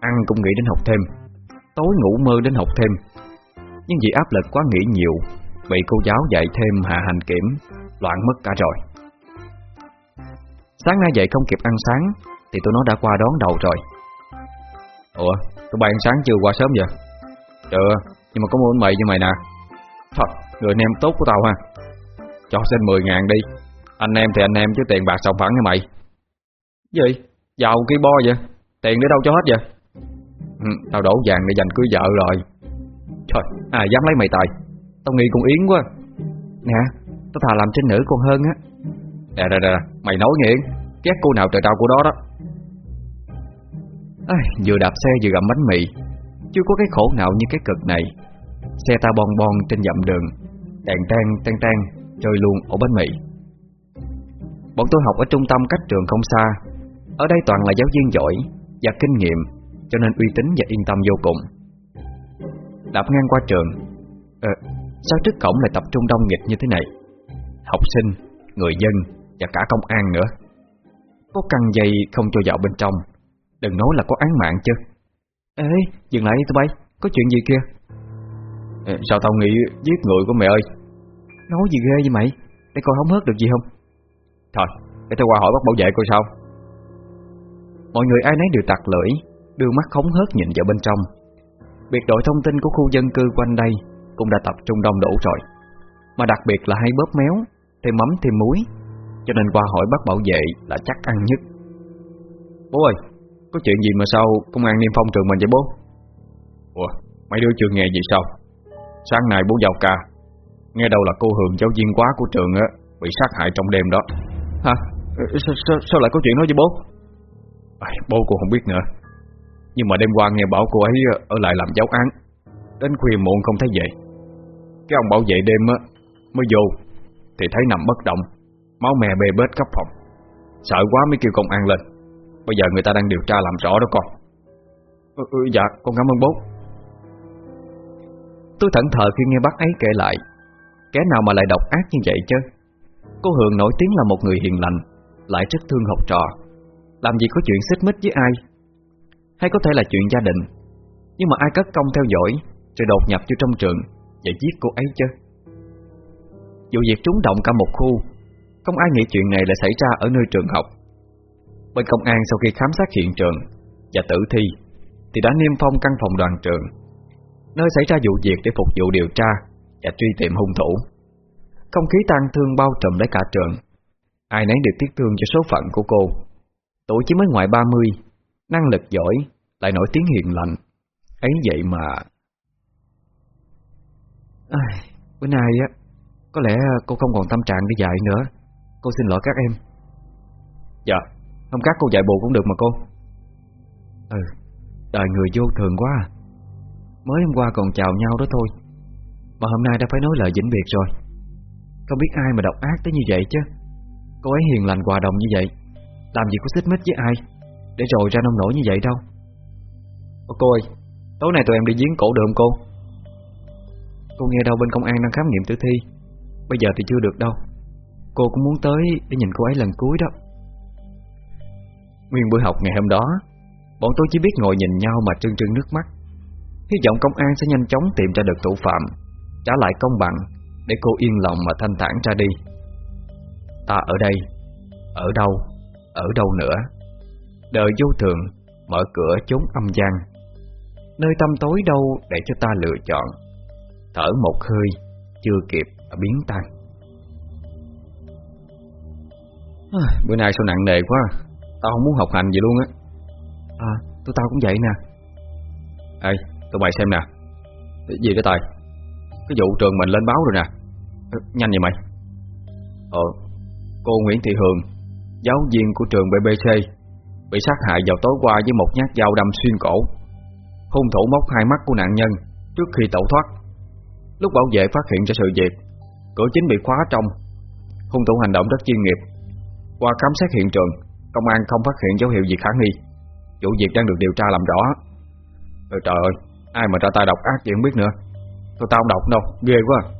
Ăn cũng nghĩ đến học thêm. Tối ngủ mơ đến học thêm. Nhưng vì áp lực quá nghĩ nhiều, Bị cô giáo dạy thêm hạ hành kiểm, Loạn mất cả rồi. Sáng nay dậy không kịp ăn sáng, Thì tụi nó đã qua đón đầu rồi. Ủa, Tụi bay ăn sáng chưa? Qua sớm vậy Chưa Nhưng mà có mua bánh mì cho mày nè. Thật, Người anh em tốt của tao ha. Cho xin 10 ngàn đi. Anh em thì anh em chứ tiền bạc sòng phẳng như mày? Gì? Giàu kia bo vậy? Tiền để đâu cho hết vậy? Ừ, Tao đổ vàng để dành cưới vợ rồi. Trời ai dám lấy mày tài? Tao nghi con Yến quá. Nè Tao thà làm trinh nữ còn hơn á. Nè nè nè Mày nói nghe Yến. Ghét cô nào trời tao cô đó đó. À, Vừa đạp xe vừa gặm bánh mì. Chưa có cái khổ nào như cái cực này. Xe ta bon bon trên dặm đường. Đèn tan tan tan Chơi luôn ổ bánh mì. Bọn tôi học ở trung tâm cách trường không xa. Ở đây toàn là giáo viên giỏi Và kinh nghiệm Cho nên uy tín và yên tâm vô cùng. Đạp ngang qua trường. À, sao trước cổng lại tập trung đông nghịch như thế này? Học sinh, người dân Và cả công an nữa. Có căng dây không cho vào bên trong. Đừng nói là có án mạng chứ. Ê, dừng lại đi tụi bay Có chuyện gì kia? À, Sao tao nghĩ giết người của mẹ ơi? Nói gì ghê vậy mày? Để coi không hớt được gì không? Thôi, để tôi qua hỏi bác bảo vệ coi sao. Mọi người ai nấy đều tặc lưỡi Đưa mắt khống hớt nhìn vào bên trong. Biệt đội thông tin của khu dân cư quanh đây Cũng đã tập trung đông đủ rồi. Mà đặc biệt là hay bóp méo Thêm mắm thêm muối Cho nên qua hỏi bác bảo vệ là chắc ăn nhất. Bố ơi, có chuyện gì mà sao công an niêm phong trường mình vậy bố? Ủa, mấy đứa chưa nghe gì sao? Sáng nay bố vào ca Nghe đâu là cô Hường giáo viên quá của trường á Bị sát hại trong đêm đó. Hả? Sao, sao, sao lại có chuyện đó vậy bố? à, Bố cô không biết nữa. Nhưng mà đêm qua nghe bảo cô ấy ở lại làm giáo án. Đến khuya muộn không thấy về. Cái ông bảo vệ đêm á Mới vô Thì thấy nằm bất động Máu mè bê bết khắp phòng. Sợ quá mới kêu công an lên. Bây giờ người ta đang điều tra làm rõ đó con. Ừ, ừ, Dạ con cảm ơn bố. Tôi thẫn thờ khi nghe bác ấy kể lại. Kẻ nào mà lại độc ác như vậy chứ Cô Hường nổi tiếng là một người hiền lành, Lại rất thương học trò. Làm gì có chuyện xích mích với ai? Hay có thể là chuyện gia đình? Nhưng mà ai cất công theo dõi, Rồi đột nhập vô trong trường Và giết cô ấy chứ? Vụ việc trúng động cả một khu, Không ai nghĩ chuyện này lại xảy ra ở nơi trường học. Bên công an sau khi khám sát hiện trường Và tử thi, Thì đã niêm phong căn phòng đoàn trường. Nơi xảy ra vụ việc để phục vụ điều tra Và truy tìm hung thủ. Không khí tang thương bao trùm lấy cả trường. Ai nấy đều tiếc thương cho số phận của cô. Tuổi chỉ mới ngoài 30 Năng lực giỏi Lại nổi tiếng hiền lành. Ấy vậy mà. À, Bữa nay á Có lẽ cô không còn tâm trạng để dạy nữa. Cô xin lỗi các em. Dạ Hôm các cô dạy bù cũng được mà cô. Ừ Đời người vô thường quá à. Mới hôm qua còn chào nhau đó thôi. Mà hôm nay đã phải nói lời vĩnh biệt rồi. Không biết ai mà độc ác tới như vậy chứ. Cô ấy hiền lành hòa đồng như vậy, Làm gì có xích mích với ai Để rồi ra nông nổi như vậy đâu. Ô, cô ơi, Tối nay tụi em đi giếng cổ được không cô? Cô nghe đâu bên công an đang khám nghiệm tử thi, Bây giờ thì chưa được đâu. Cô cũng muốn tới để nhìn cô ấy lần cuối đó. Nguyên buổi học ngày hôm đó, Bọn tôi chỉ biết ngồi nhìn nhau mà trưng trưng nước mắt. Hy vọng công an sẽ nhanh chóng tìm ra được thủ phạm, Trả lại công bằng để cô yên lòng mà thanh thản ra đi. Ta ở đây Ở đâu Ở đâu nữa? Đời vô thường Mở cửa chốn âm gian. Nơi tâm tối đâu để cho ta lựa chọn? Thở một hơi Chưa kịp biến tan à, Bữa nay sao nặng nề quá. Tao không muốn học hành gì luôn á. À tụi tao cũng vậy nè. Ê tụi mày xem nè. Gì đó Tài Cái vụ trường mình lên báo rồi nè Ờ, nhanh vậy mày? Ờ Cô Nguyễn Thị Hường Giáo viên của trường BBC Bị sát hại vào tối qua với một nhát dao đâm xuyên cổ. Hung thủ móc hai mắt của nạn nhân Trước khi tẩu thoát. Lúc bảo vệ phát hiện ra sự việc Cửa chính bị khóa trong. Hung thủ hành động rất chuyên nghiệp. Qua khám xét hiện trường Công an không phát hiện dấu hiệu gì khả nghi. Vụ việc đang được điều tra làm rõ. Ôi Trời ơi Ai mà ra tay độc ác gì không biết nữa. Tôi tao không độc đâu, ghê quá à.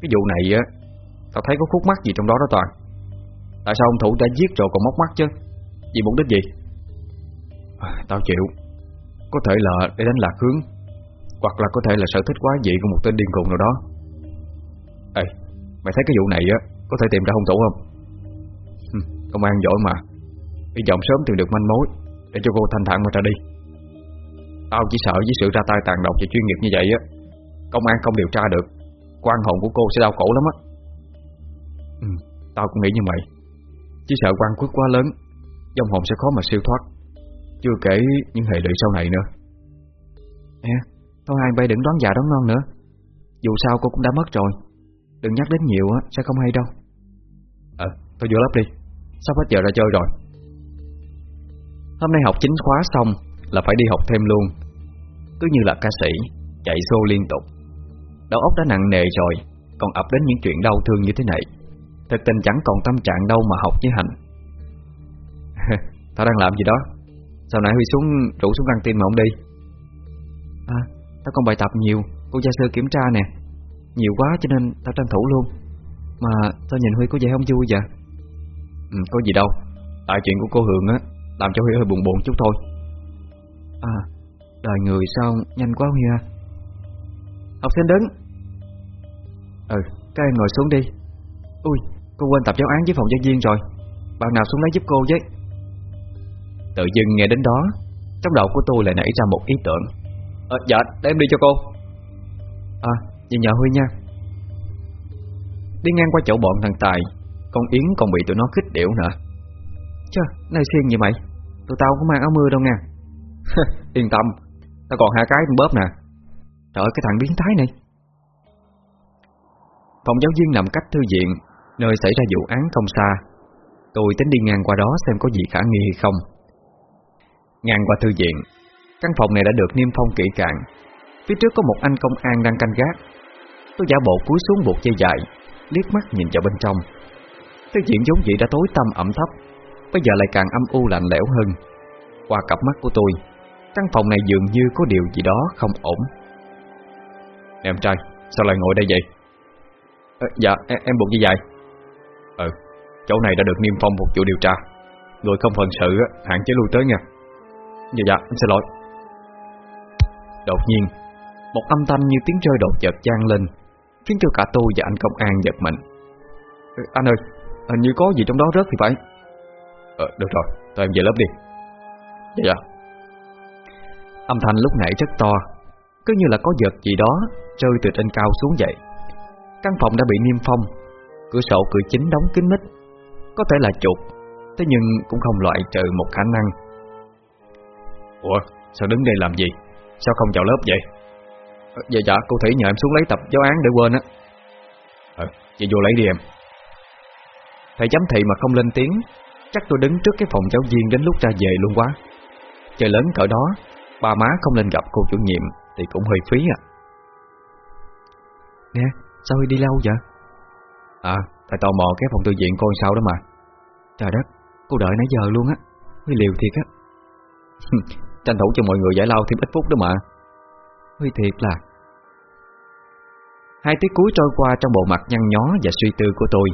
Cái vụ này á Tao thấy có khúc mắc gì trong đó đó Toàn. Tại sao ông thủ đã giết rồi còn móc mắt chứ? Vì mục đích gì? À, Tao chịu. Có thể là để đánh lạc hướng Hoặc là có thể là sở thích quá dị của một tên điên khùng nào đó. Ê Mày thấy cái vụ này á Có thể tìm ra hung thủ không? Công an giỏi mà. Hy vọng sớm tìm được manh mối Để cho cô thanh thản mà ra đi. Tao chỉ sợ với sự ra tay tàn độc và chuyên nghiệp như vậy á Công an không điều tra được. Quan hồn của cô sẽ đau khổ lắm á. Ừ, Tao cũng nghĩ như mày. Chỉ sợ quan quyết quá lớn Dòng hồn sẽ khó mà siêu thoát. Chưa kể những hệ lụy sau này nữa. Nè Thôi hai bay đừng đoán già đoán non nữa. Dù sao cô cũng đã mất rồi. Đừng nhắc đến nhiều á sẽ không hay đâu. Ờ tôi vô lớp đi. Sắp hết giờ ra chơi rồi. Hôm nay học chính khóa xong Là phải đi học thêm luôn. Cứ như là ca sĩ Chạy xô liên tục. Đầu óc đã nặng nề rồi Còn ập đến những chuyện đau thương như thế này. Thực tình chẳng còn tâm trạng đâu mà học với Hành Tao đang làm gì đó? Sao nãy Huy xuống rủ xuống căng tin mà không đi? À Tao còn bài tập nhiều Cô gia sư kiểm tra nè. Nhiều quá cho nên tao tranh thủ luôn. Mà tao nhìn Huy có vẻ không vui vậy? Ừ, Có gì đâu. Tại chuyện của cô Hường á Làm cho Huy hơi buồn buồn chút thôi. À Đời người sao nhanh quá Huy à Học sinh đứng. Ừ Các em ngồi xuống đi. Ui Cô quên tập giáo án với phòng giáo viên rồi. Bạn nào xuống lấy giúp cô với? Tự dưng nghe đến đó Trong đầu của tôi lại nảy ra một ý tưởng. À, Dạ để em đi cho cô. À vậy nhờ Huy nha. Đi ngang qua chỗ bọn thằng Tài Con Yến còn bị tụi nó khích điệu nữa. Chà này xiên vậy mày. Tụi tao có mang áo mưa đâu nha. Yên tâm Tao còn hai cái bóp nè Trời ơi cái thằng biến thái này. Phòng giáo viên nằm cách thư viện, Nơi xảy ra vụ án không xa. Tôi tính đi ngang qua đó xem có gì khả nghi hay không. Ngang qua thư viện, Căn phòng này đã được niêm phong kỹ càng. Phía trước có một anh công an đang canh gác. Tôi giả bộ cúi xuống buộc dây dài, Liếc mắt nhìn vào bên trong. Thư viện vốn dĩ đã tối tăm ẩm thấp, Bây giờ lại càng âm u lạnh lẽo hơn. Qua cặp mắt của tôi, Căn phòng này dường như có điều gì đó không ổn. Em trai, sao lại ngồi đây vậy? À, dạ, em, em buộc như vậy. Ừ, chỗ này đã được niêm phong một vụ điều tra. Người không phận sự hạn chế lui tới nha. Dạ dạ, em xin lỗi. Đột nhiên Một âm thanh như tiếng rơi đột chợt gian lên Khiến cho cả tôi và anh công an giật mình. Anh ơi Hình như có gì trong đó rớt thì phải. Ờ, được rồi, tụi em về lớp đi. Dạ dạ. Âm thanh lúc nãy rất to Cứ như là có vật gì đó Rơi từ trên cao xuống vậy Căn phòng đã bị niêm phong Cửa sổ cửa chính đóng kín mít. Có thể là chuột Thế nhưng cũng không loại trừ một khả năng. Ủa sao đứng đây làm gì? Sao không vào lớp vậy? Ờ, Dạ dạ cô Thủy nhờ em xuống lấy tập giáo án để quên á. Ờ vậy vô lấy đi em. Thầy giám thị mà không lên tiếng Chắc tôi đứng trước cái phòng giáo viên đến lúc ra về luôn quá. Trời lớn cỡ đó Ba má không lên gặp cô chủ nhiệm Thì cũng hơi phí à Nè sao Huy đi lâu vậy? À thầy tò mò cái phòng tư viện coi sao đó mà. Trời đất Cô đợi nãy giờ luôn á. Huy liều thiệt á. Tranh thủ cho mọi người giải lao thêm ít phút đó mà. Huy thiệt là. Hai tiếng cuối trôi qua trong bộ mặt nhăn nhó và suy tư của tôi.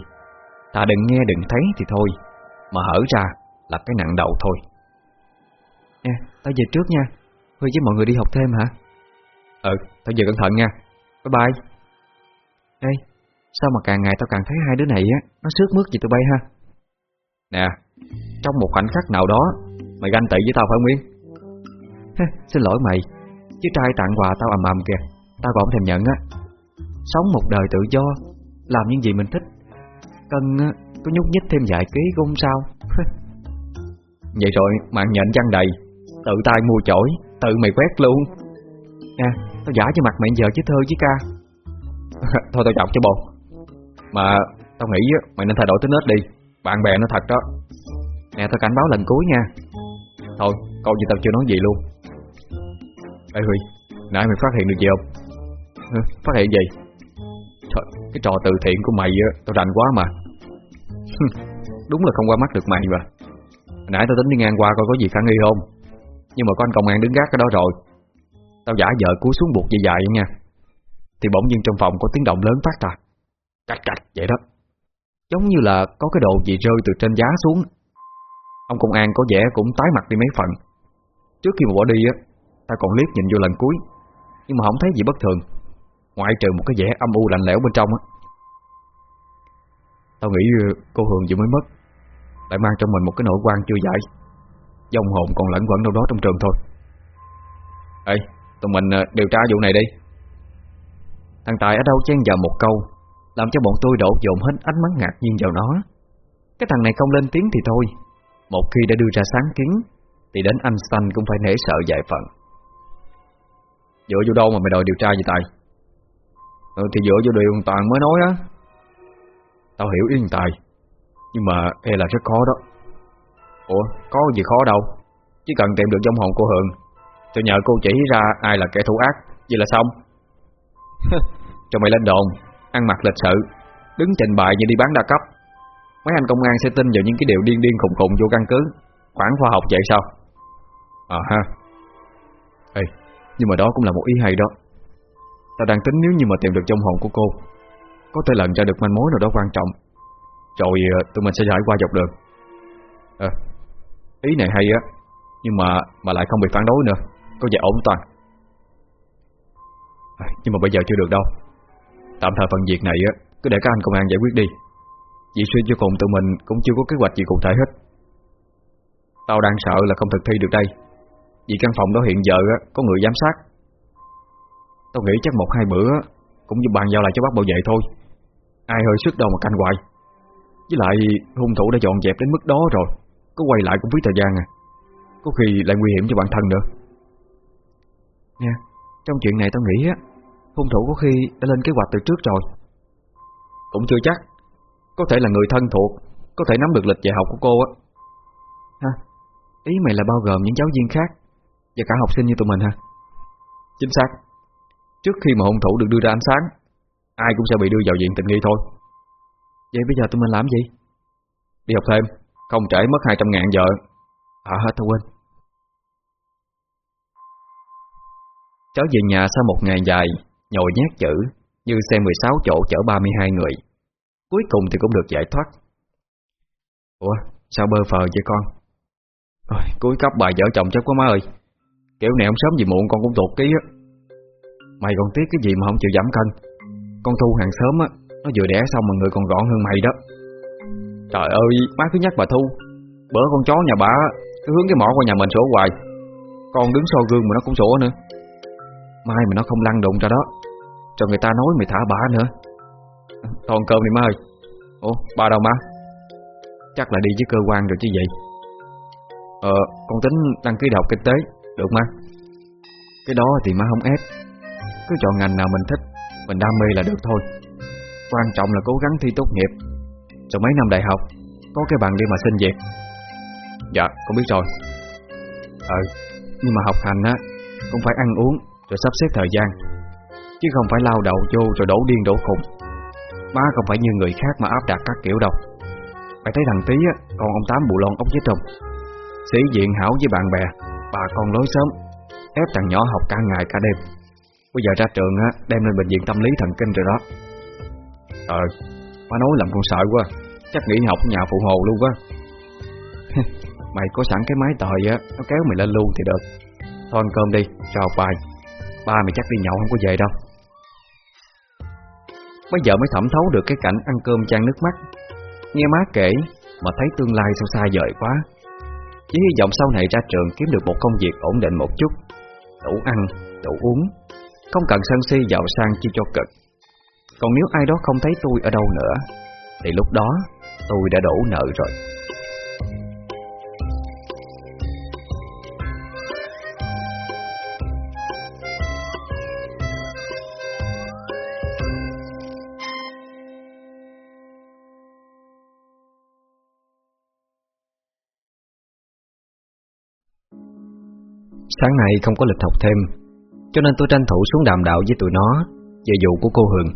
Ta đừng nghe đừng thấy thì thôi Mà hở ra là cái nặng đầu thôi. Nè, tao về trước nha. Huy với mọi người đi học thêm hả? Ừ, tao về cẩn thận nha. Bye bye Ê, sao mà càng ngày tao càng thấy hai đứa này á Nó sướt mướt gì tụi bay ha? Nè, trong một khoảnh khắc nào đó Mày ganh tị với tao phải không Nguyên? Xin lỗi mày Chứ trai tặng quà tao ầm ầm kìa Tao còn thèm nhận á. Sống một đời tự do Làm những gì mình thích. Cần có nhúc nhích thêm vài ký cũng không sao. Vậy rồi mạng nhện chăn đầy Tự tay mua chổi Tự mày quét luôn. Nè tao giả cho mặt mày giờ chứ thơ với ca Thôi tao chọc cho bộ. Mà tao nghĩ mày nên thay đổi tính nết đi. Bạn bè nó thật đó. Nè tao cảnh báo lần cuối nha. Thôi câu gì tao chưa nói gì luôn. Ê Huy Nãy mày phát hiện được gì không? Phát hiện gì? Trời, Cái trò từ thiện của mày Tao rành quá mà. Đúng là không qua mắt được mày mà. Nãy tao tính đi ngang qua coi có gì khả nghi không. Nhưng mà có anh công an đứng gác ở đó rồi. Tao giả vợ cúi xuống buộc dây dài nha. Thì bỗng nhiên trong phòng có tiếng động lớn phát ra. Cạch cạch vậy đó. Giống như là có cái đồ gì rơi từ trên giá xuống. Ông công an có vẻ cũng tái mặt đi mấy phần. Trước khi mà bỏ đi á Ta còn liếc nhìn vô lần cuối Nhưng mà không thấy gì bất thường. Ngoại trừ một cái vẻ âm u lạnh lẽo bên trong á. Tao nghĩ ờ, cô Hường vừa mới mất Lại mang trong mình một cái nỗi quan chưa giải. Dòng hồn còn lẫn quẩn đâu đó trong trường thôi. Ê, tụi mình ờ, điều tra vụ này đi. Thằng Tài ở đâu chen vào một câu, Làm cho bọn tôi đổ dồn hết ánh mắt ngạc nhiên vào nó. Cái thằng này không lên tiếng thì thôi. Một khi đã đưa ra sáng kiến, Thì đến anh cũng phải nể sợ vài phần. Dựa vô đâu mà mày đòi điều tra gì Tài? Ừ thì dựa vô điều Toàn mới nói á. Tao hiểu ý Tài, Nhưng mà e là rất khó đó. Ủa, có gì khó đâu. Chỉ cần tìm được trong hồn cô Hường Tôi nhờ cô chỉ ra ai là kẻ thủ ác, Vậy là xong. Cho mày lên đồn Ăn mặc lịch sự Đứng trình bày như đi bán đa cấp. Mấy anh công an sẽ tin vào những cái điều điên điên khùng khùng vô căn cứ. Khoảng khoa học vậy sao? À ha. Ê, nhưng mà đó cũng là một ý hay đó. Ta đang tính nếu như mà tìm được trong hồn của cô Có thể lần ra được manh mối nào đó quan trọng. Rồi ờ, tụi mình sẽ giải qua dọc đường. À, Ý này hay á Nhưng mà mà lại không bị phản đối nữa. Có vẻ ổn toàn. Nhưng mà bây giờ chưa được đâu. Tạm thời phần việc này á Cứ để các anh công an giải quyết đi. Vì suy cho cùng tụi mình cũng chưa có kế hoạch gì cụ thể hết. Tao đang sợ là không thực thi được đây. Vì căn phòng đó hiện giờ á, có người giám sát. Tao nghĩ chắc một hai bữa Cũng như bàn giao lại cho bác bảo vệ thôi. Ai hơi sức đâu mà canh hoài. Với lại hung thủ đã dọn dẹp đến mức đó rồi Có quay lại cũng phí thời gian à. Có khi lại nguy hiểm cho bản thân nữa. Nha Trong chuyện này tao nghĩ á Hung thủ có khi đã lên kế hoạch từ trước rồi. Cũng chưa chắc. Có thể là người thân thuộc Có thể nắm được lịch dạy học của cô á. Ha Ý mày là bao gồm những giáo viên khác Và cả học sinh như tụi mình hả? Chính xác. Trước khi mà hung thủ được đưa ra ánh sáng Ai cũng sẽ bị đưa vào viện tình nghi thôi. Vậy bây giờ tụi mình làm gì? Đi học thêm Không trễ mất 200 ngàn giờ. À hết tao quên. Cháu về nhà sau một ngày dài Nhồi nhét chữ Như xe 16 chỗ chở 32 người. Cuối cùng thì cũng được giải thoát. Ủa sao bơ phờ vậy con? Ôi, Cuối cấp bài vợ chồng chắc quá má ơi. Kiểu này ông sớm gì muộn con cũng tụt ký á. Mày còn tiếc cái gì mà không chịu giảm cân? Con Thu hàng sớm á Nó vừa đẻ xong mà người còn gọn hơn mày đó. Trời ơi má cứ nhắc bà Thu. Bữa con chó nhà bà Cứ hướng cái mỏ qua nhà mình sổ hoài. Con đứng so gương mà nó cũng sổ nữa. Mai mà nó không lăn đụng ra đó. Cho người ta nói mày thả bả nữa. Toàn cơm đi má ơi Ủa, ba đâu má? Chắc là đi với cơ quan rồi chứ gì? Ờ con tính đăng ký đọc kinh tế. Được má. Cái đó thì má không ép. Cứ chọn ngành nào mình thích, Mình đam mê là được thôi. Quan trọng là cố gắng thi tốt nghiệp. Rồi mấy năm đại học, Có cái bằng đi mà xin việc. Dạ con biết rồi. Ờ Nhưng mà học hành á, Cũng phải ăn uống. Rồi sắp xếp thời gian, Chứ không phải lao đầu vô rồi đổ điên đổ khùng. Má không phải như người khác mà áp đặt các kiểu đâu. Mày thấy thằng tí á Còn ông Tám bù lon ốc với trùng Sĩ diện hảo với bạn bè, Bà con lối sớm Ép thằng nhỏ học cả ngày cả đêm. Bây giờ ra trường á, Đem lên bệnh viện tâm lý thần kinh rồi đó. Ờ Má nói làm con sợ quá, Chắc nghỉ học nhà phụ hồ luôn quá Mày có sẵn cái máy tời á, Nó kéo mày lên luôn thì được. Thôi ăn cơm đi chào bài Ba mày chắc đi nhậu không có về đâu. Bây giờ mới thẩm thấu được cái cảnh ăn cơm chan nước mắt. Nghe má kể Mà thấy tương lai sao xa vời quá. Chỉ hy vọng sau này ra trường kiếm được một công việc ổn định một chút. Đủ ăn, đủ uống. Không cần sân si giàu sang chi cho cực. Còn nếu ai đó không thấy tôi ở đâu nữa Thì lúc đó tôi đã đổ nợ rồi. Sáng nay không có lịch học thêm Cho nên tôi tranh thủ xuống đàm đạo với tụi nó Về vụ của cô Hường.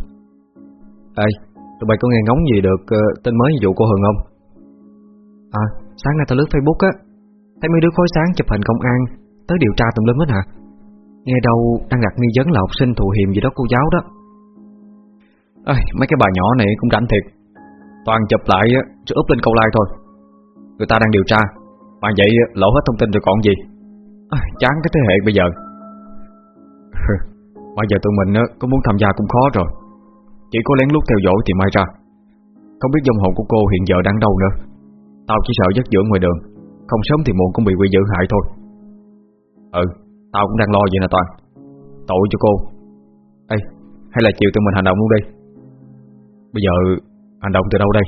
Ê, tụi bay có nghe ngóng gì được ờ, uh, tin mới vụ cô Hường không? À, sáng nay tao lướt Facebook á Thấy mấy đứa khối sáng chụp hình công an Tới điều tra tùm lum hết hả? Nghe đâu đang đặt nghi vấn là học sinh thụ hiềm gì đó cô giáo đó. Ê, mấy cái bà nhỏ này cũng rảnh thiệt. Toàn chụp lại rồi úp lên câu like thôi. Người ta đang điều tra. Mà vậy lộ hết thông tin rồi còn gì à, Chán cái thế hệ bây giờ. Bây giờ tụi mình có muốn tham gia cũng khó rồi. Chỉ có lén lút theo dõi thì may ra. Không biết dòng hồn của cô hiện giờ đang đâu nữa. Tao chỉ sợ giấc dưỡng ngoài đường. Không sớm thì muộn cũng bị quy giữ hại thôi. Ừ Tao cũng đang lo vậy nè Toàn. Tội cho cô. Ê Hay là chiều tụi mình hành động luôn đi. Bây giờ hành động từ đâu đây?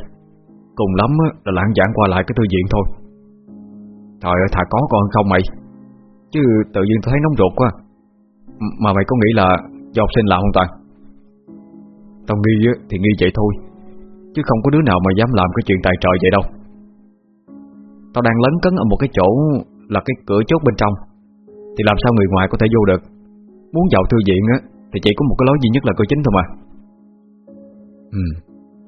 Cùng lắm là lãng giảng qua lại cái thư viện thôi. Trời ơi thà có còn không mày? Chứ tự nhiên tôi thấy nóng ruột quá. Mà mày có nghĩ là do học sinh làm không Toàn Tao nghi thì nghi vậy thôi. Chứ không có đứa nào mà dám làm cái chuyện tài trời vậy đâu. Tao đang lấn cấn ở một cái chỗ Là cái cửa chốt bên trong. Thì làm sao người ngoài có thể vô được? Muốn vào thư viện á, Thì chỉ có một cái lối duy nhất là cửa chính thôi mà. Ừ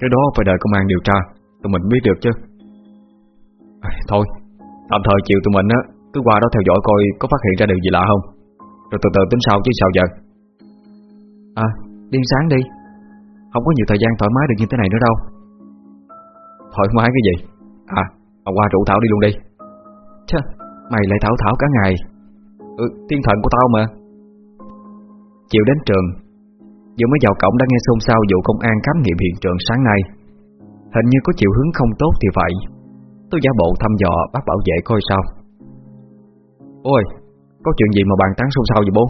Cái đó phải đợi công an điều tra, Tụi mình biết được chứ. Thôi, Tạm thời chịu tụi mình á. Cứ qua đó theo dõi coi có phát hiện ra điều gì lạ không. Rồi từ từ tính sau chứ sao giờ? À điên sáng đi. Không có nhiều thời gian thoải mái được như thế này nữa đâu. Thoải mái cái gì? À ông qua rủ Thảo đi luôn đi. Chà, mày lại thảo thảo cả ngày. Ừ, thiên thần của tao mà. Chiều đến trường Vừa mới vào cổng đã nghe xôn xao vụ công an khám nghiệm hiện trường sáng nay. Hình như có chiều hướng không tốt thì vậy. Tôi giả bộ thăm dò bác bảo vệ coi sao Ôi, có chuyện gì mà bàn tán xôn xao vậy bố?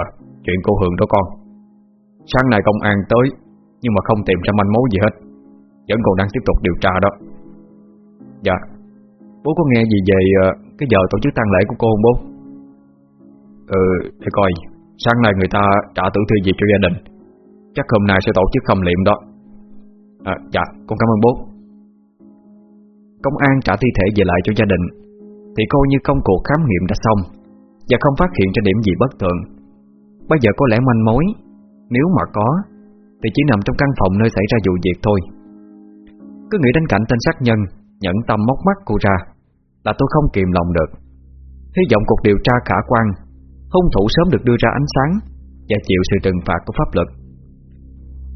Ờ, chuyện cô Hường đó con. Sáng nay công an tới Nhưng mà không tìm ra manh mối gì hết. Vẫn còn đang tiếp tục điều tra đó. Dạ. Bố có nghe gì về ờ, cái giờ tổ chức tang lễ của cô không bố? Ừ, để coi Sáng nay người ta trả tử thi gì cho gia đình. Chắc hôm nay sẽ tổ chức khâm liệm đó. À, Dạ, con cảm ơn bố. Công an trả thi thể về lại cho gia đình thì coi như công cuộc khám nghiệm đã xong Và không phát hiện ra điểm gì bất thường. Bây giờ có lẽ manh mối, Nếu mà có, Thì chỉ nằm trong căn phòng nơi xảy ra vụ việc thôi. Cứ nghĩ đến cảnh tên sát nhân Nhẫn tâm móc mắt cô ra Là tôi không kìm lòng được. Hy vọng cuộc điều tra khả quan, Hung thủ sớm được đưa ra ánh sáng Và chịu sự trừng phạt của pháp luật.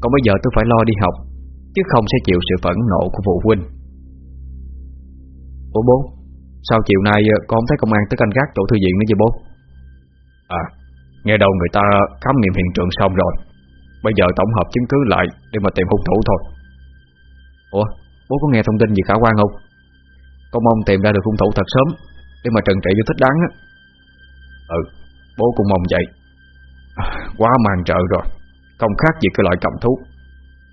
Còn bây giờ tôi phải lo đi học, Chứ không sẽ chịu sự phẫn nộ của phụ huynh. Ủa bố. Sao chiều nay ờ, con thấy công an tới canh gác chỗ thư viện nữa vậy bố? À Nghe đầu người ta khám nghiệm hiện trường xong rồi. Bây giờ tổng hợp chứng cứ lại Để mà tìm hung thủ thôi. Ủa Bố có nghe thông tin gì khả quan không? Con mong tìm ra được hung thủ thật sớm Để mà trừng trị cho thích đáng á. Ừ Bố cũng mong vậy. À, Quá mang trợ rồi. Không khác gì cái loại cầm thú.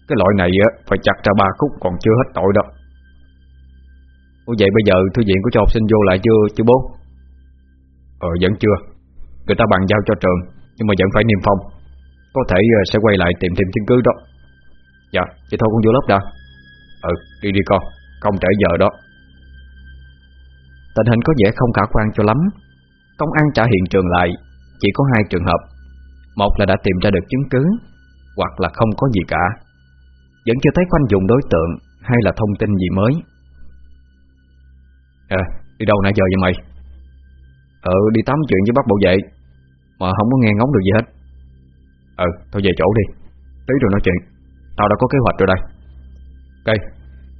Cái loại này á phải chặt ra ba khúc còn chưa hết tội đâu Ủa vậy bây giờ thư viện có cho học sinh vô lại chưa chưa bố? Ờ vẫn chưa. Người ta bàn giao cho trường, Nhưng mà vẫn phải niêm phong. Có thể ờ, sẽ quay lại tìm thêm chứng cứ đó. Dạ vậy thôi, con vô lớp đã. Ừ đi đi con Không trễ giờ đó. Tình hình có vẻ không khả quan cho lắm. Công an trả hiện trường lại, Chỉ có hai trường hợp. Một là đã tìm ra được chứng cứ, Hoặc là không có gì cả. Vẫn chưa thấy khoanh dùng đối tượng, Hay là thông tin gì mới. À đi đâu nãy giờ vậy mày? Ừ đi tắm chuyện với bác bảo vệ, Mà không có nghe ngóng được gì hết. Ừ thôi về chỗ đi, Tí rồi nói chuyện. Tao đã có kế hoạch rồi đây. Ok,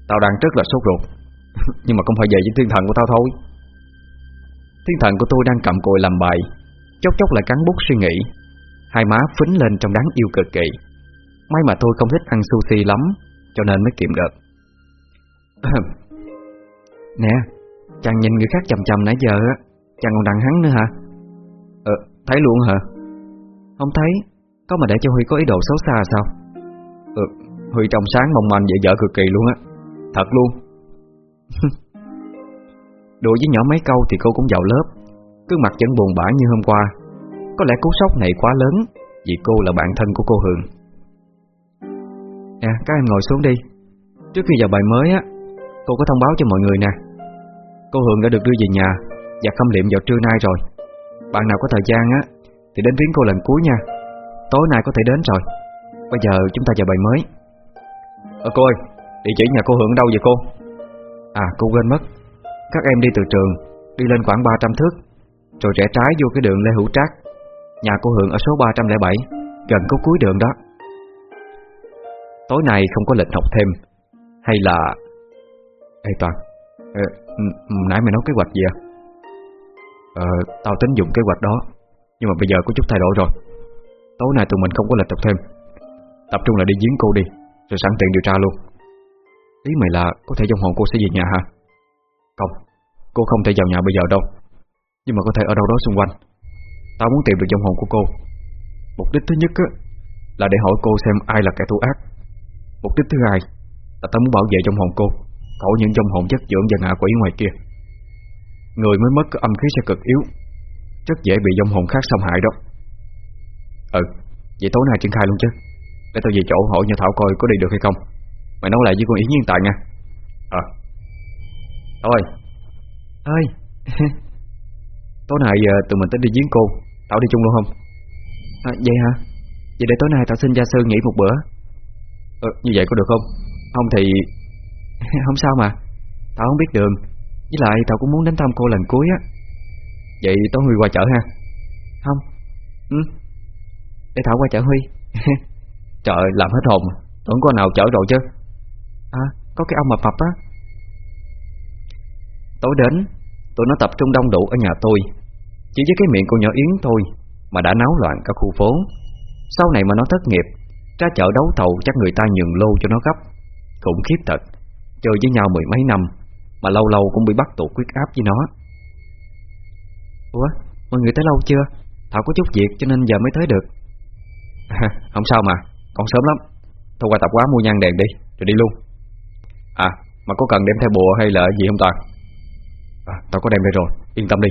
Tao đang rất là sốt ruột, Nhưng mà không phải về với thiên thần của tao thôi. Thiên thần của tôi đang cầm cội làm bài, Chốc chốc lại cắn bút suy nghĩ. Hai má phính lên trong đáng yêu cực kỳ. May mà tôi không thích ăn sushi lắm, Cho nên mới kiệm được. Nè Chàng nhìn người khác chầm chầm nãy giờ Chàng còn đằng hắn nữa hả? Ờ thấy luôn hả? Không thấy. Có mà để cho Huy có ý đồ xấu xa sao? Ừ Huy trong sáng mong manh dễ dở cực kỳ luôn á. Thật luôn. Đùa với nhỏ mấy câu thì cô cũng vào lớp. Cứ mặt vẫn buồn bã như hôm qua. Có lẽ cú sốc này quá lớn, Vì cô là bạn thân của cô Hường. Nè, các em ngồi xuống đi. Trước khi vào bài mới á, Cô có thông báo cho mọi người nè. Cô Hường đã được đưa về nhà Và khâm liệm vào trưa nay rồi. Bạn nào có thời gian á, Thì đến viếng cô lần cuối nha. Tối nay có thể đến rồi. Bây giờ chúng ta vào bài mới. Ờ cô ơi, Địa chỉ nhà cô Hường ở đâu vậy cô? À cô quên mất. Các em đi từ trường, Đi lên khoảng 300 thước, Rồi rẽ trái vô cái đường Lê Hữu Trác. Nhà cô Hường ở số 307 Gần có cuối đường đó. Tối nay không có lịch học thêm, Hay là Ê, Toàn Nãy mày nói kế hoạch gì à? Ờ Tao tính dùng kế hoạch đó Nhưng mà bây giờ có chút thay đổi rồi. Tối nay tụi mình không có lịch tập thêm. Tập trung là đi giếng cô đi Rồi sẵn tiện điều tra luôn. Ý mày là có thể trong hồn cô sẽ về nhà hả? Không Cô không thể vào nhà bây giờ đâu Nhưng mà có thể ở đâu đó xung quanh. Tao muốn tìm được trong hồn của cô. Mục đích thứ nhất á, là để hỏi cô xem ai là kẻ thù ác. Mục đích thứ hai là tao muốn bảo vệ trong hồn cô. Khỏi những dòng hồn chất dưỡng và ngạ quỷ ngoài kia. Người mới mất âm khí sẽ cực yếu Rất dễ bị dòng hồn khác xâm hại đó. Ừ Vậy tối nay triển khai luôn chứ. Để tao về chỗ hỏi nhà Thảo coi có đi được hay không. Mày nói lại với con Yến Nhiên Tài nha. Ờ. Thôi ơi. Tối nay giờ tụi mình tính đi giếng cô. Tao đi chung luôn không? À, Vậy hả? Vậy để tối nay tao xin gia sư nghỉ một bữa. Ờ, Như vậy có được không? Không thì Không sao mà. Thảo không biết đường. Với lại Thảo cũng muốn đến thăm cô lần cuối á. Vậy tối Huy qua chợ ha? Không. Ừ. Để Thảo qua chợ Huy. Trời làm hết hồn. Tưởng có nào chở rồi chứ? À có cái ông mập mập á. Tối đến Tụi nó tập trung đông đủ ở nhà tôi. Chỉ với cái miệng cô nhỏ Yến thôi Mà đã náo loạn cả khu phố. Sau này mà nó thất nghiệp Ra chợ đấu thầu chắc người ta nhường lô cho nó gấp. Khủng khiếp thật Chơi với nhau mười mấy năm Mà lâu lâu cũng bị bắt tụ quyết áp với nó. Ủa mọi người tới lâu chưa? Thảo có chút việc cho nên giờ mới tới được. Không sao mà Còn sớm lắm. Thôi qua tập quá mua nhang đèn đi Rồi đi luôn. À mà có cần đem theo bùa hay là gì không Toàn à, Tao có đem đây rồi Yên tâm đi.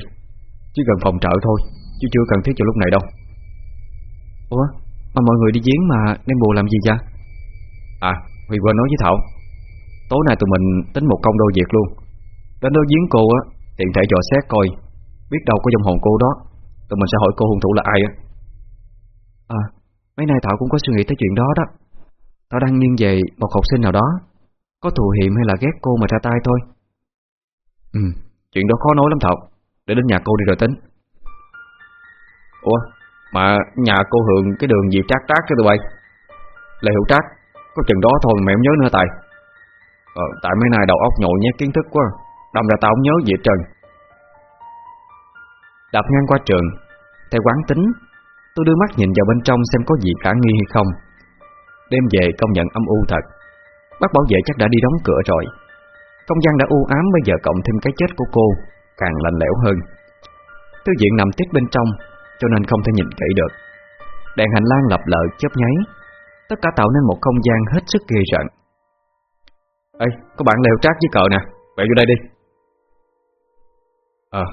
Chỉ cần phòng trợ thôi Chứ chưa cần thiết cho lúc này đâu. Ủa mà mọi người đi giếng mà đem bùa làm gì vậy? À Huy quên nói với Thảo. Tối nay tụi mình tính một công đôi việc luôn. Đến đó giếng cô á, Tiện thể dò xét coi, Biết đâu có dòng hồn cô đó. Tụi mình sẽ hỏi cô hung thủ là ai á. À Mấy nay Thảo cũng có suy nghĩ tới chuyện đó đó. Thảo đang nghiêng về một học sinh nào đó, Có thù hiểm hay là ghét cô mà ra tay thôi. Ừ Chuyện đó khó nói lắm Thảo. Để đến nhà cô đi rồi tính. Ủa, Mà nhà cô Hường cái đường gì trác trác cho tụi bay? Lê Hữu Trác, Có chừng đó thôi mà mẹ không nhớ nữa Tài? Ờ tại mấy nay đầu óc nhội nhét kiến thức quá, Đâm ra tao không nhớ gì hết trơn. Đạp ngang qua trường Theo quán tính, Tôi đưa mắt nhìn vào bên trong xem có gì khả nghi hay không. Đêm về công nhận âm u thật, Bác bảo vệ chắc đã đi đóng cửa rồi. Công gian đã u ám, bây giờ cộng thêm cái chết của cô, Càng lạnh lẽo hơn. Thư viện nằm tiết bên trong, Cho nên không thể nhìn kỹ được. Đèn hành lang lập lợ chớp nháy, Tất cả tạo nên một không gian hết sức ghê rợn. Ê, có bạn leo trác với cờ nè. Quẹo vô đây đi. Ờ,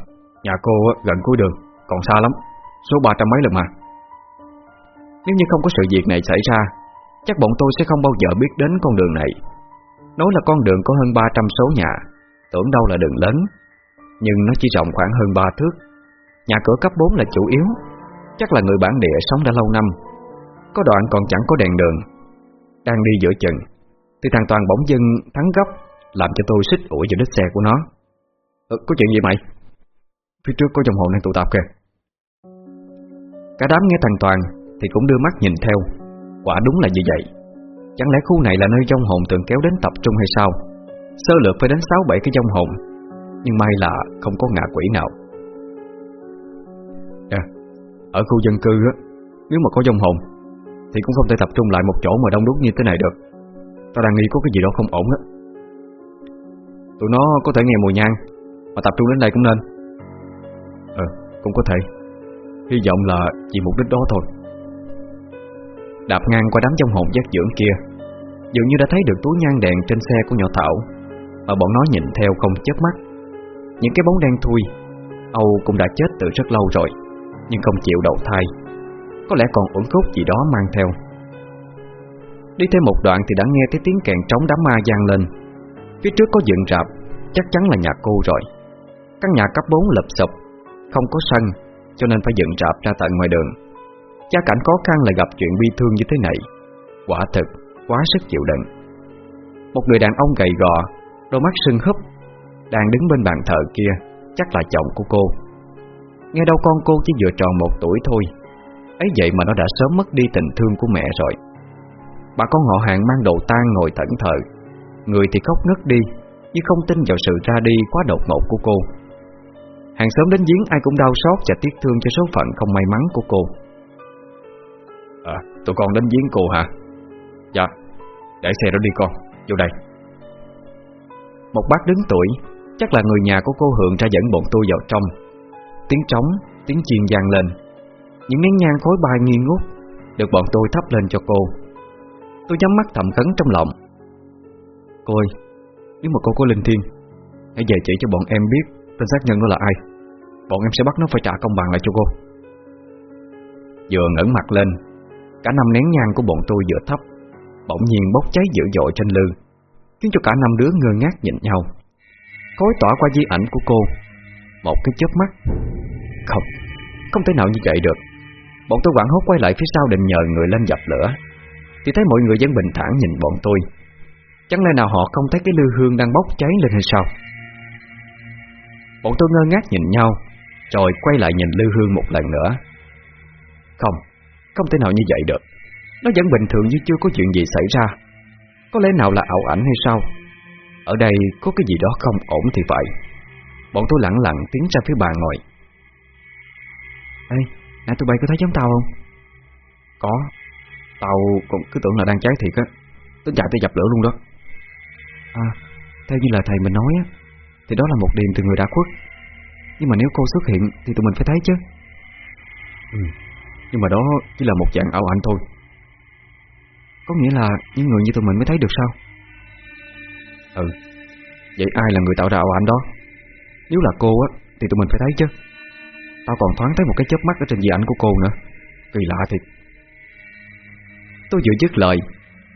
nhà cô gần cuối đường Còn xa lắm. Số ba trăm mấy lần mà. Nếu như không có sự việc này xảy ra Chắc bọn tôi sẽ không bao giờ biết đến con đường này. Nói là con đường có hơn 300 số nhà Tưởng đâu là đường lớn. Nhưng nó chỉ rộng khoảng hơn 3 thước. Nhà cửa cấp 4 là chủ yếu. Chắc là người bản địa sống đã lâu năm. Có đoạn còn chẳng có đèn đường. Đang đi giữa chừng. Thì thằng Toàn bỗng dưng thắng gấp Làm cho tôi xích ủi vào đít xe của nó. Ừ, Có chuyện gì mày? Phía trước có dòng hồn đang tụ tập kìa. Cả đám nghe thằng Toàn Thì cũng đưa mắt nhìn theo. Quả đúng là như vậy. Chẳng lẽ khu này là nơi dông hồn thường kéo đến tập trung hay sao? Sơ lược phải đến 6-7 cái dông hồn Nhưng may là không có ngạ quỷ nào. À, Ở khu dân cư á Nếu mà có dông hồn Thì cũng không thể tập trung lại một chỗ mà đông đúc như thế này được. Tao đang nghĩ có cái gì đó không ổn á. Tụi nó có thể nghe mùi nhang Mà tập trung đến đây cũng nên. Ờ, cũng có thể. Hy vọng là chỉ mục đích đó thôi. Đạp ngang qua đám trong hồn giác dưỡng kia Dường như đã thấy được túi nhang đèn trên xe của nhỏ Thảo. Mà bọn nó nhìn theo không chớp mắt. Những cái bóng đen thui Âu cũng đã chết từ rất lâu rồi Nhưng không chịu đầu thai. Có lẽ còn uẩn khúc gì đó mang theo. Đi thêm một đoạn thì đã nghe thấy tiếng kèn trống đám ma gian lên. Phía trước có dựng rạp, Chắc chắn là nhà cô rồi. Căn nhà cấp 4 lập sập, Không có sân Cho nên phải dựng rạp ra tận ngoài đường. Gia cảnh khó khăn lại gặp chuyện bi thương như thế này. Quả thực, Quá sức chịu đựng. Một người đàn ông gầy gò, Đôi mắt sưng húp, Đang đứng bên bàn thờ kia, Chắc là chồng của cô. Nghe đâu con cô chỉ vừa tròn một tuổi thôi. Ấy vậy mà nó đã sớm mất đi tình thương của mẹ rồi. Bà con họ hàng mang đồ tang ngồi thẫn thờ. Người thì khóc ngất đi Nhưng không tin vào sự ra đi quá đột ngột của cô. Hàng xóm đến giếng ai cũng đau xót và tiếc thương cho số phận không may mắn của cô. À, tụi con đến giếng cô hả? Dạ, để xe đó đi con, vô đây. Một bác đứng tuổi Chắc là người nhà của cô Hường ra dẫn bọn tôi vào trong. Tiếng trống, tiếng chiên vang lên. Những nén nhang khối bay nghi ngút Được bọn tôi thắp lên cho cô Tôi nhắm mắt thầm khấn trong lòng. Cô ơi Nếu mà cô có linh thiên Hãy về chỉ cho bọn em biết Tên sát nhân đó là ai. Bọn em sẽ bắt nó phải trả công bằng lại cho cô. Vừa ngẩng mặt lên Cả năm nén nhang của bọn tôi vừa thấp Bỗng nhiên bốc cháy dữ dội trên lư Khiến cho cả năm đứa ngơ ngác nhìn nhau. Khói tỏa qua di ảnh của cô Một cái chớp mắt. Không, không thể nào như vậy được. Bọn tôi quảng hốt quay lại phía sau định nhờ người lên dập lửa. Thì thấy mọi người vẫn bình thản nhìn bọn tôi. Chẳng lẽ nào họ không thấy cái lư hương đang bốc cháy lên hay sao? Bọn tôi ngơ ngác nhìn nhau Rồi quay lại nhìn lư hương một lần nữa. Không Không thể nào như vậy được. Nó vẫn bình thường như chưa có chuyện gì xảy ra. Có lẽ nào là ảo ảnh hay sao? Ở đây có cái gì đó không ổn thì phải. Bọn tôi lặng lặng tiến ra phía bàn ngồi. Ê, nãy tụi bay có thấy giống tao không? Có. Tao cũng cứ tưởng là đang cháy thiệt á. Tính chạy tới dập lửa luôn đó. À, theo như là thầy mình nói á Thì đó là một điềm từ người đã khuất. Nhưng mà nếu cô xuất hiện Thì tụi mình phải thấy chứ. Ừ, nhưng mà đó chỉ là một dạng ảo ảnh thôi. Có nghĩa là những người như tụi mình mới thấy được sao? Ừ Vậy ai là người tạo ra ảo ảnh đó? Nếu là cô á Thì tụi mình phải thấy chứ. Tao còn thoáng thấy một cái chớp mắt ở trên di ảnh của cô nữa. Kỳ lạ thiệt. Tôi vừa dứt lời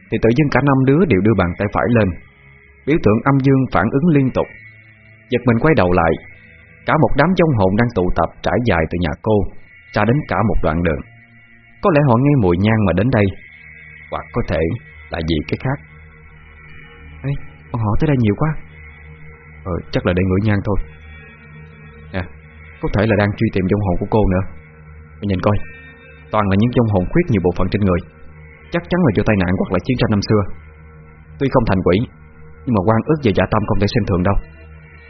Thì tự dưng cả năm đứa đều đưa bàn tay phải lên. Biểu tượng âm dương phản ứng liên tục. Giật mình quay đầu lại Cả một đám trong hồn đang tụ tập trải dài từ nhà cô Ra đến cả một đoạn đường. Có lẽ họ nghe mùi nhang mà đến đây Hoặc có thể là gì cái khác. Ê, bọn họ tới đây nhiều quá. Ờ, chắc là để ngửi nhang thôi. Nè, có thể là đang truy tìm trong hồn của cô nữa. Mình nhìn coi Toàn là những trong hồn khuyết nhiều bộ phận trên người. Chắc chắn là do tai nạn hoặc là chiến tranh năm xưa. Tuy không thành quỷ, Nhưng mà quan ước về dạ tâm không thể xem thường đâu.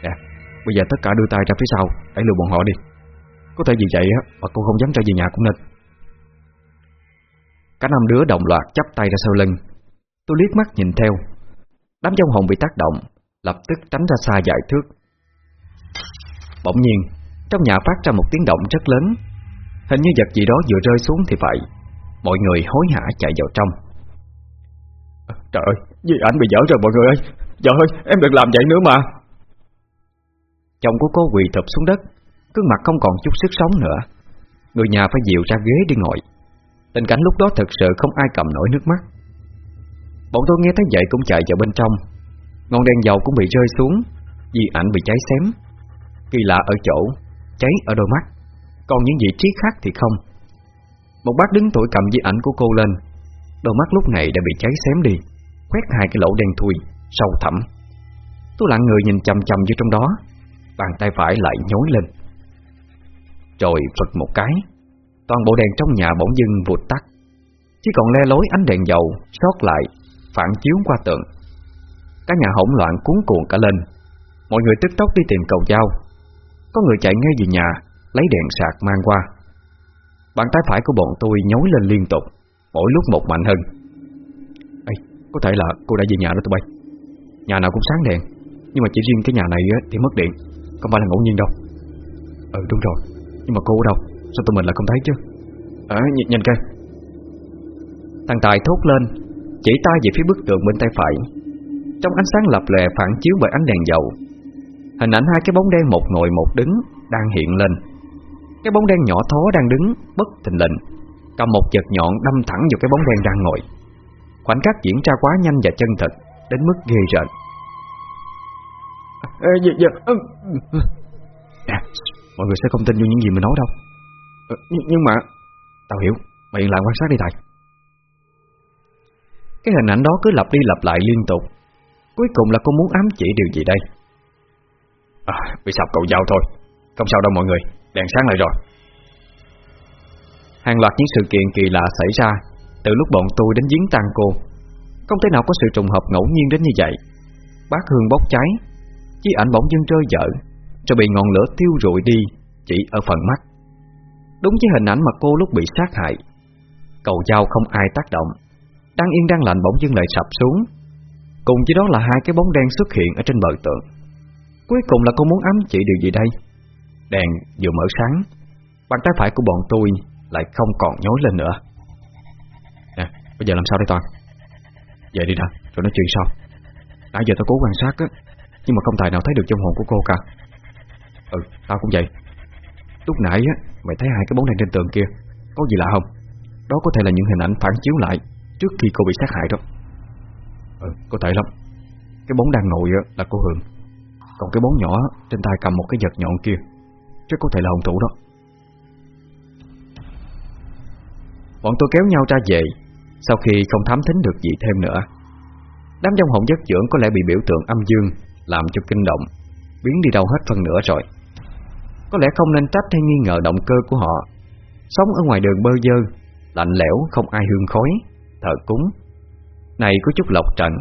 Nè, Bây giờ tất cả đưa tay ra phía sau Để lừa bọn họ đi. Có thể vì vậy á, mà cô không dám trở về nhà cũng nên. Cả năm đứa đồng loạt chắp tay ra sau lưng. Tôi liếc mắt nhìn theo. Đám trong hồn bị tác động, Lập tức tránh ra xa vài thước. Bỗng nhiên, Trong nhà phát ra một tiếng động rất lớn. Hình như vật gì đó vừa rơi xuống thì phải Mọi người hối hả chạy vào trong. Trời ơi Vì ảnh bị dở rồi mọi người ơi. Trời ơi em đừng làm vậy nữa mà. Chồng của cô quỳ thụp xuống đất Cương mặt không còn chút sức sống nữa. Người nhà phải dìu ra ghế đi ngồi. Tình cảnh lúc đó thật sự không ai cầm nổi nước mắt. Bọn tôi nghe thấy vậy cũng chạy vào bên trong. Ngọn đèn dầu cũng bị rơi xuống Vì ảnh bị cháy xém. Kỳ lạ ở chỗ Cháy ở đôi mắt. Còn những vị trí khác thì không một bác đứng tuổi cầm di ảnh của cô lên. Đôi mắt lúc này đã bị cháy xém đi, Khoét hai cái lỗ đen thui, Sâu thẳm. Tôi lặng người nhìn chầm chầm vô trong đó, Bàn tay phải lại nhối lên. Rồi phật một cái, Toàn bộ đèn trong nhà bỗng dưng vụt tắt. Chỉ còn le lối ánh đèn dầu Sót lại, Phản chiếu qua tường. Cả nhà hỗn loạn cuốn cuộn cả lên. Mọi người tức tốc đi tìm cầu dao Có người chạy ngay về nhà, Lấy đèn sạc mang qua. Bàn tay phải của bọn tôi nhối lên liên tục Mỗi lúc một mạnh hơn. Ê, Có thể là cô đã về nhà đó tụi bay. Nhà nào cũng sáng đèn Nhưng mà chỉ riêng cái nhà này thì mất điện Không phải là ngẫu nhiên đâu. Ừ đúng rồi Nhưng mà cô ở đâu? Sao tụi mình lại không thấy chứ? Ờ, à nhìn, nhìn coi. Thằng Tài thốt lên Chỉ tay về phía bức tường bên tay phải. Trong ánh sáng lập lè phản chiếu bởi ánh đèn dầu Hình ảnh hai cái bóng đen một ngồi một đứng Đang hiện lên. Cái bóng đen nhỏ thó đang đứng Bất thình lình. Cầm một vật nhọn đâm thẳng vào cái bóng đen đang ngồi. Khoảnh khắc diễn ra quá nhanh và chân thật Đến mức ghê rợn. À, dạ, dạ, ừ. à, Mọi người sẽ không tin vô những gì mình nói đâu. À, nhưng, nhưng mà Tao hiểu Mày lại quan sát đi Tài. Cái hình ảnh đó cứ lặp đi lặp lại liên tục. Cuối cùng là cô muốn ám chỉ điều gì đây? À, Bị sập cầu dao thôi. Không sao đâu mọi người Đèn sáng lại rồi. Hàng loạt những sự kiện kỳ lạ xảy ra Từ lúc bọn tôi đến giếng tang cô. Không thể nào có sự trùng hợp ngẫu nhiên đến như vậy. Bát hương bốc cháy Chí ảnh bỗng dưng rơi dở, Rồi bị ngọn lửa tiêu rụi đi, Chỉ ở phần mắt. Đúng với hình ảnh mà cô lúc bị sát hại, Cầu dao không ai tác động. Đang yên đang lạnh bỗng dưng lại sập xuống. Cùng với đó là hai cái bóng đen xuất hiện ở trên bờ tượng Cuối cùng là cô muốn ám chỉ điều gì đây? Đèn vừa mở sáng. Bàn tay phải của bọn tôi lại không còn nhối lên nữa. Nè, bây giờ làm sao đây Toàn? Về đi ra, rồi nói chuyện sau. Nãy giờ tao cố quan sát á Nhưng mà không tài nào thấy được trong hồn của cô cả. Ừ, tao cũng vậy. Lúc nãy á, mày thấy hai cái bóng đèn trên tường kia Có gì lạ không? Đó có thể là những hình ảnh phản chiếu lại Trước khi cô bị sát hại đó. Ừ, có thể lắm. Cái bóng đang ngồi là cô Hường. Còn cái bóng nhỏ trên tay cầm một cái vật nhọn kia. Rất có thể là hung thủ đó. Bọn tôi kéo nhau ra về, Sau khi không thám thính được gì thêm nữa. Đám trong hồn giấc dưỡng có lẽ bị biểu tượng âm dương, Làm cho kinh động, Biến đi đâu hết phần nữa rồi. Có lẽ không nên trách hay nghi ngờ động cơ của họ. Sống ở ngoài đường bơ dơ Lạnh lẽo, không ai hương khói, Thờ cúng. Này có chút lộc trận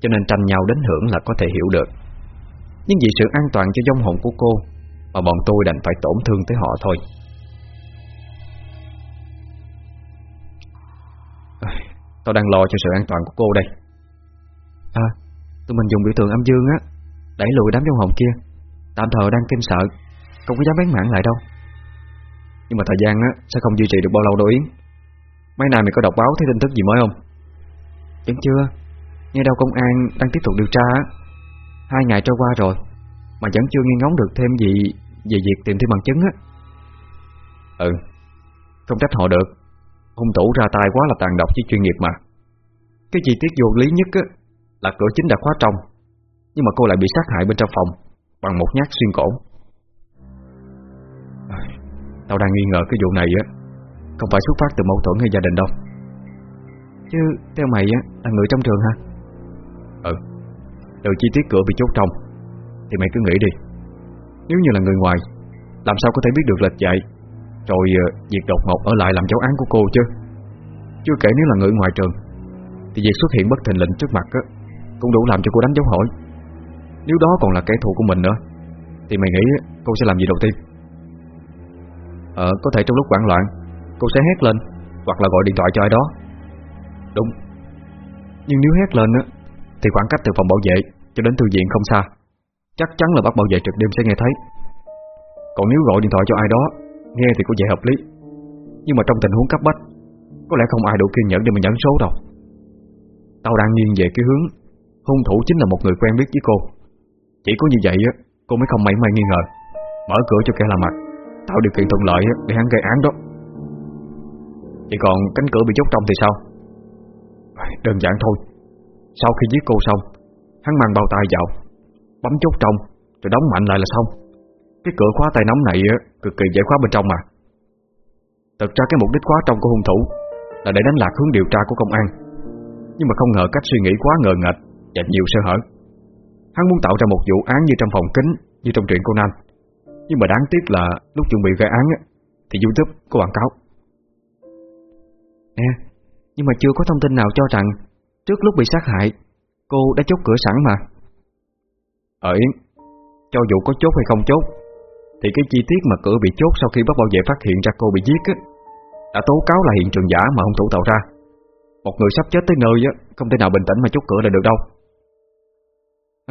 Cho nên tranh nhau đến hưởng là có thể hiểu được. Nhưng vì sự an toàn cho dông hồn của cô mà bọn tôi đành phải tổn thương tới họ thôi. Tao đang lo cho sự an toàn của cô đây. À Tụi mình dùng biểu tượng âm dương á, Đẩy lùi đám dông hồn kia. Tạm thời đang kinh sợ, Không có dám bán mạng lại đâu. Nhưng mà thời gian á, sẽ không duy trì được bao lâu đâu Yến. Mấy nay mày có đọc báo thấy tin tức gì mới không? Vẫn chưa? Nghe đâu công an đang tiếp tục điều tra Hai ngày trôi qua rồi. Mà vẫn chưa nghe ngóng được thêm gì Về việc tìm thêm bằng chứng á. Ừ. Không trách họ được. Hung thủ ra tay quá là tàn độc với chuyên nghiệp mà. Cái chi tiết vô lý nhất á Là cửa chính đã khóa trong Nhưng mà cô lại bị sát hại bên trong phòng Bằng một nhát xuyên cổ. Tao đang nghi ngờ cái vụ này á. Không phải xuất phát từ mâu thuẫn hay gia đình đâu. Chứ theo mày á là người trong trường hả? Ừ. Từ chi tiết cửa bị chốt trong thì mày cứ nghĩ đi. Nếu như là người ngoài, Làm sao có thể biết được lệch dạy? Rồi ờ, việc đột ngột ở lại làm dấu án của cô chứ. Chưa kể nếu là người ngoài trường, Thì việc xuất hiện bất thình lệnh trước mặt á, Cũng đủ làm cho cô đánh dấu hỏi. Nếu đó còn là kẻ thù của mình nữa, Thì mày nghĩ cô sẽ làm gì đầu tiên? Ờ có thể trong lúc hoảng loạn, Cô sẽ hét lên, Hoặc là gọi điện thoại cho ai đó. Đúng. Nhưng nếu hét lên á, Thì khoảng cách từ phòng bảo vệ cho đến thư viện không xa. Chắc chắn là bác bảo vệ trực đêm sẽ nghe thấy. Còn nếu gọi điện thoại cho ai đó, Nghe thì có vẻ hợp lý. Nhưng mà trong tình huống cấp bách, Có lẽ không ai đủ kiên nhẫn để mình nhấn số đâu. Tao đang nghiêng về cái hướng, Hung thủ chính là một người quen biết với cô. Chỉ có như vậy á, Cô mới không mảy may nghi ngờ. Mở cửa cho kẻ làm mặt, Tạo điều kiện thuận lợi để hắn gây án đó. Chỉ còn cánh cửa bị chốt trong thì sao? Đơn giản thôi. Sau khi giết cô xong, Hắn mang bao tay vào. Bấm chốt trong, Rồi đóng mạnh lại là xong. Cái cửa khóa tay nóng này cực kỳ dễ khóa bên trong mà. Thật ra cái mục đích khóa trong của hung thủ Là để đánh lạc hướng điều tra của công an. Nhưng mà không ngờ cách suy nghĩ quá ngờ nghệch Và nhiều sơ hở. Hắn muốn tạo ra một vụ án như trong phòng kính, Như trong truyện Conan Nhưng mà đáng tiếc là lúc chuẩn bị gây án Thì Youtube có quảng cáo. Nè Nhưng mà chưa có thông tin nào cho rằng Trước lúc bị sát hại, Cô đã chốt cửa sẵn mà. Ở Yến Cho dù có chốt hay không chốt Thì cái chi tiết mà cửa bị chốt Sau khi bắt bảo vệ phát hiện ra cô bị giết á, Đã tố cáo là hiện trường giả mà hung thủ tạo ra. Một người sắp chết tới nơi á, Không thể nào bình tĩnh mà chốt cửa lại được đâu.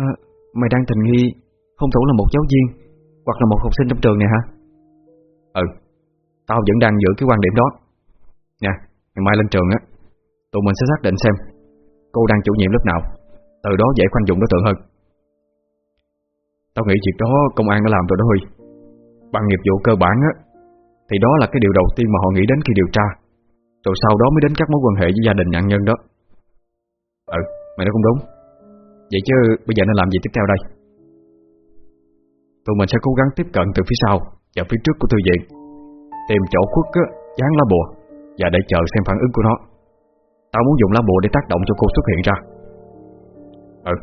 À, Mày đang tình nghi Hung thủ là một giáo viên Hoặc là một học sinh trong trường này hả? Ừ Tao vẫn đang giữ cái quan điểm đó. Nè, ngày mai lên trường á Tụi mình sẽ xác định xem Cô đang chủ nhiệm lớp nào Từ đó dễ khoanh dụng đối tượng hơn Tao nghĩ việc đó công an đã làm rồi đó Huy. Bằng nghiệp vụ cơ bản á Thì đó là cái điều đầu tiên mà họ nghĩ đến khi điều tra. Rồi sau đó mới đến các mối quan hệ với gia đình nạn nhân đó. Ừ, mày nói cũng đúng. Vậy chứ bây giờ nên làm gì tiếp theo đây? Tụi mình sẽ cố gắng tiếp cận từ phía sau Và phía trước của thư viện. Tìm chỗ khuất á, dán lá bùa Và để chờ xem phản ứng của nó. Tao muốn dùng lá bùa để tác động cho cô xuất hiện ra. Ừ,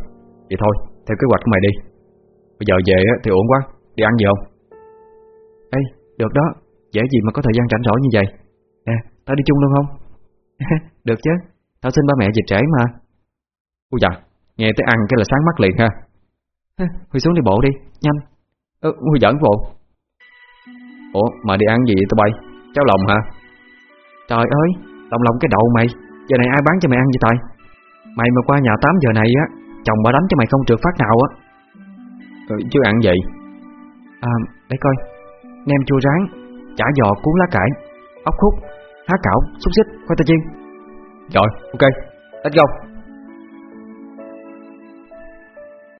vậy thôi Theo kế hoạch của mày đi. Bây giờ về thì ổn quá. Đi ăn gì không? Ê, được đó. Dễ gì mà có thời gian rảnh rỗi như vậy? Nè, tao đi chung luôn không? Được chứ. Tao xin ba mẹ về trễ mà. Ôi dạ, nghe tới ăn cái là sáng mắt liền ha. Huy xuống đi bộ đi, nhanh. Ừ, Huy giỡn bộ. Ủa, mà đi ăn gì vậy tụi bay? Cháo lòng hả? Trời ơi, lòng lòng cái đậu mày. Giờ này ai bán cho mày ăn vậy tài? Mày mà qua nhà 8 giờ này á Chồng bà đánh cho mày không trượt phát nào á. Chứ ăn gì À, để coi. Nem chua rán, chả giò cuốn lá cải Ốc khúc, há cảo, xúc xích, khoai tây chiên. Rồi, ok, let's go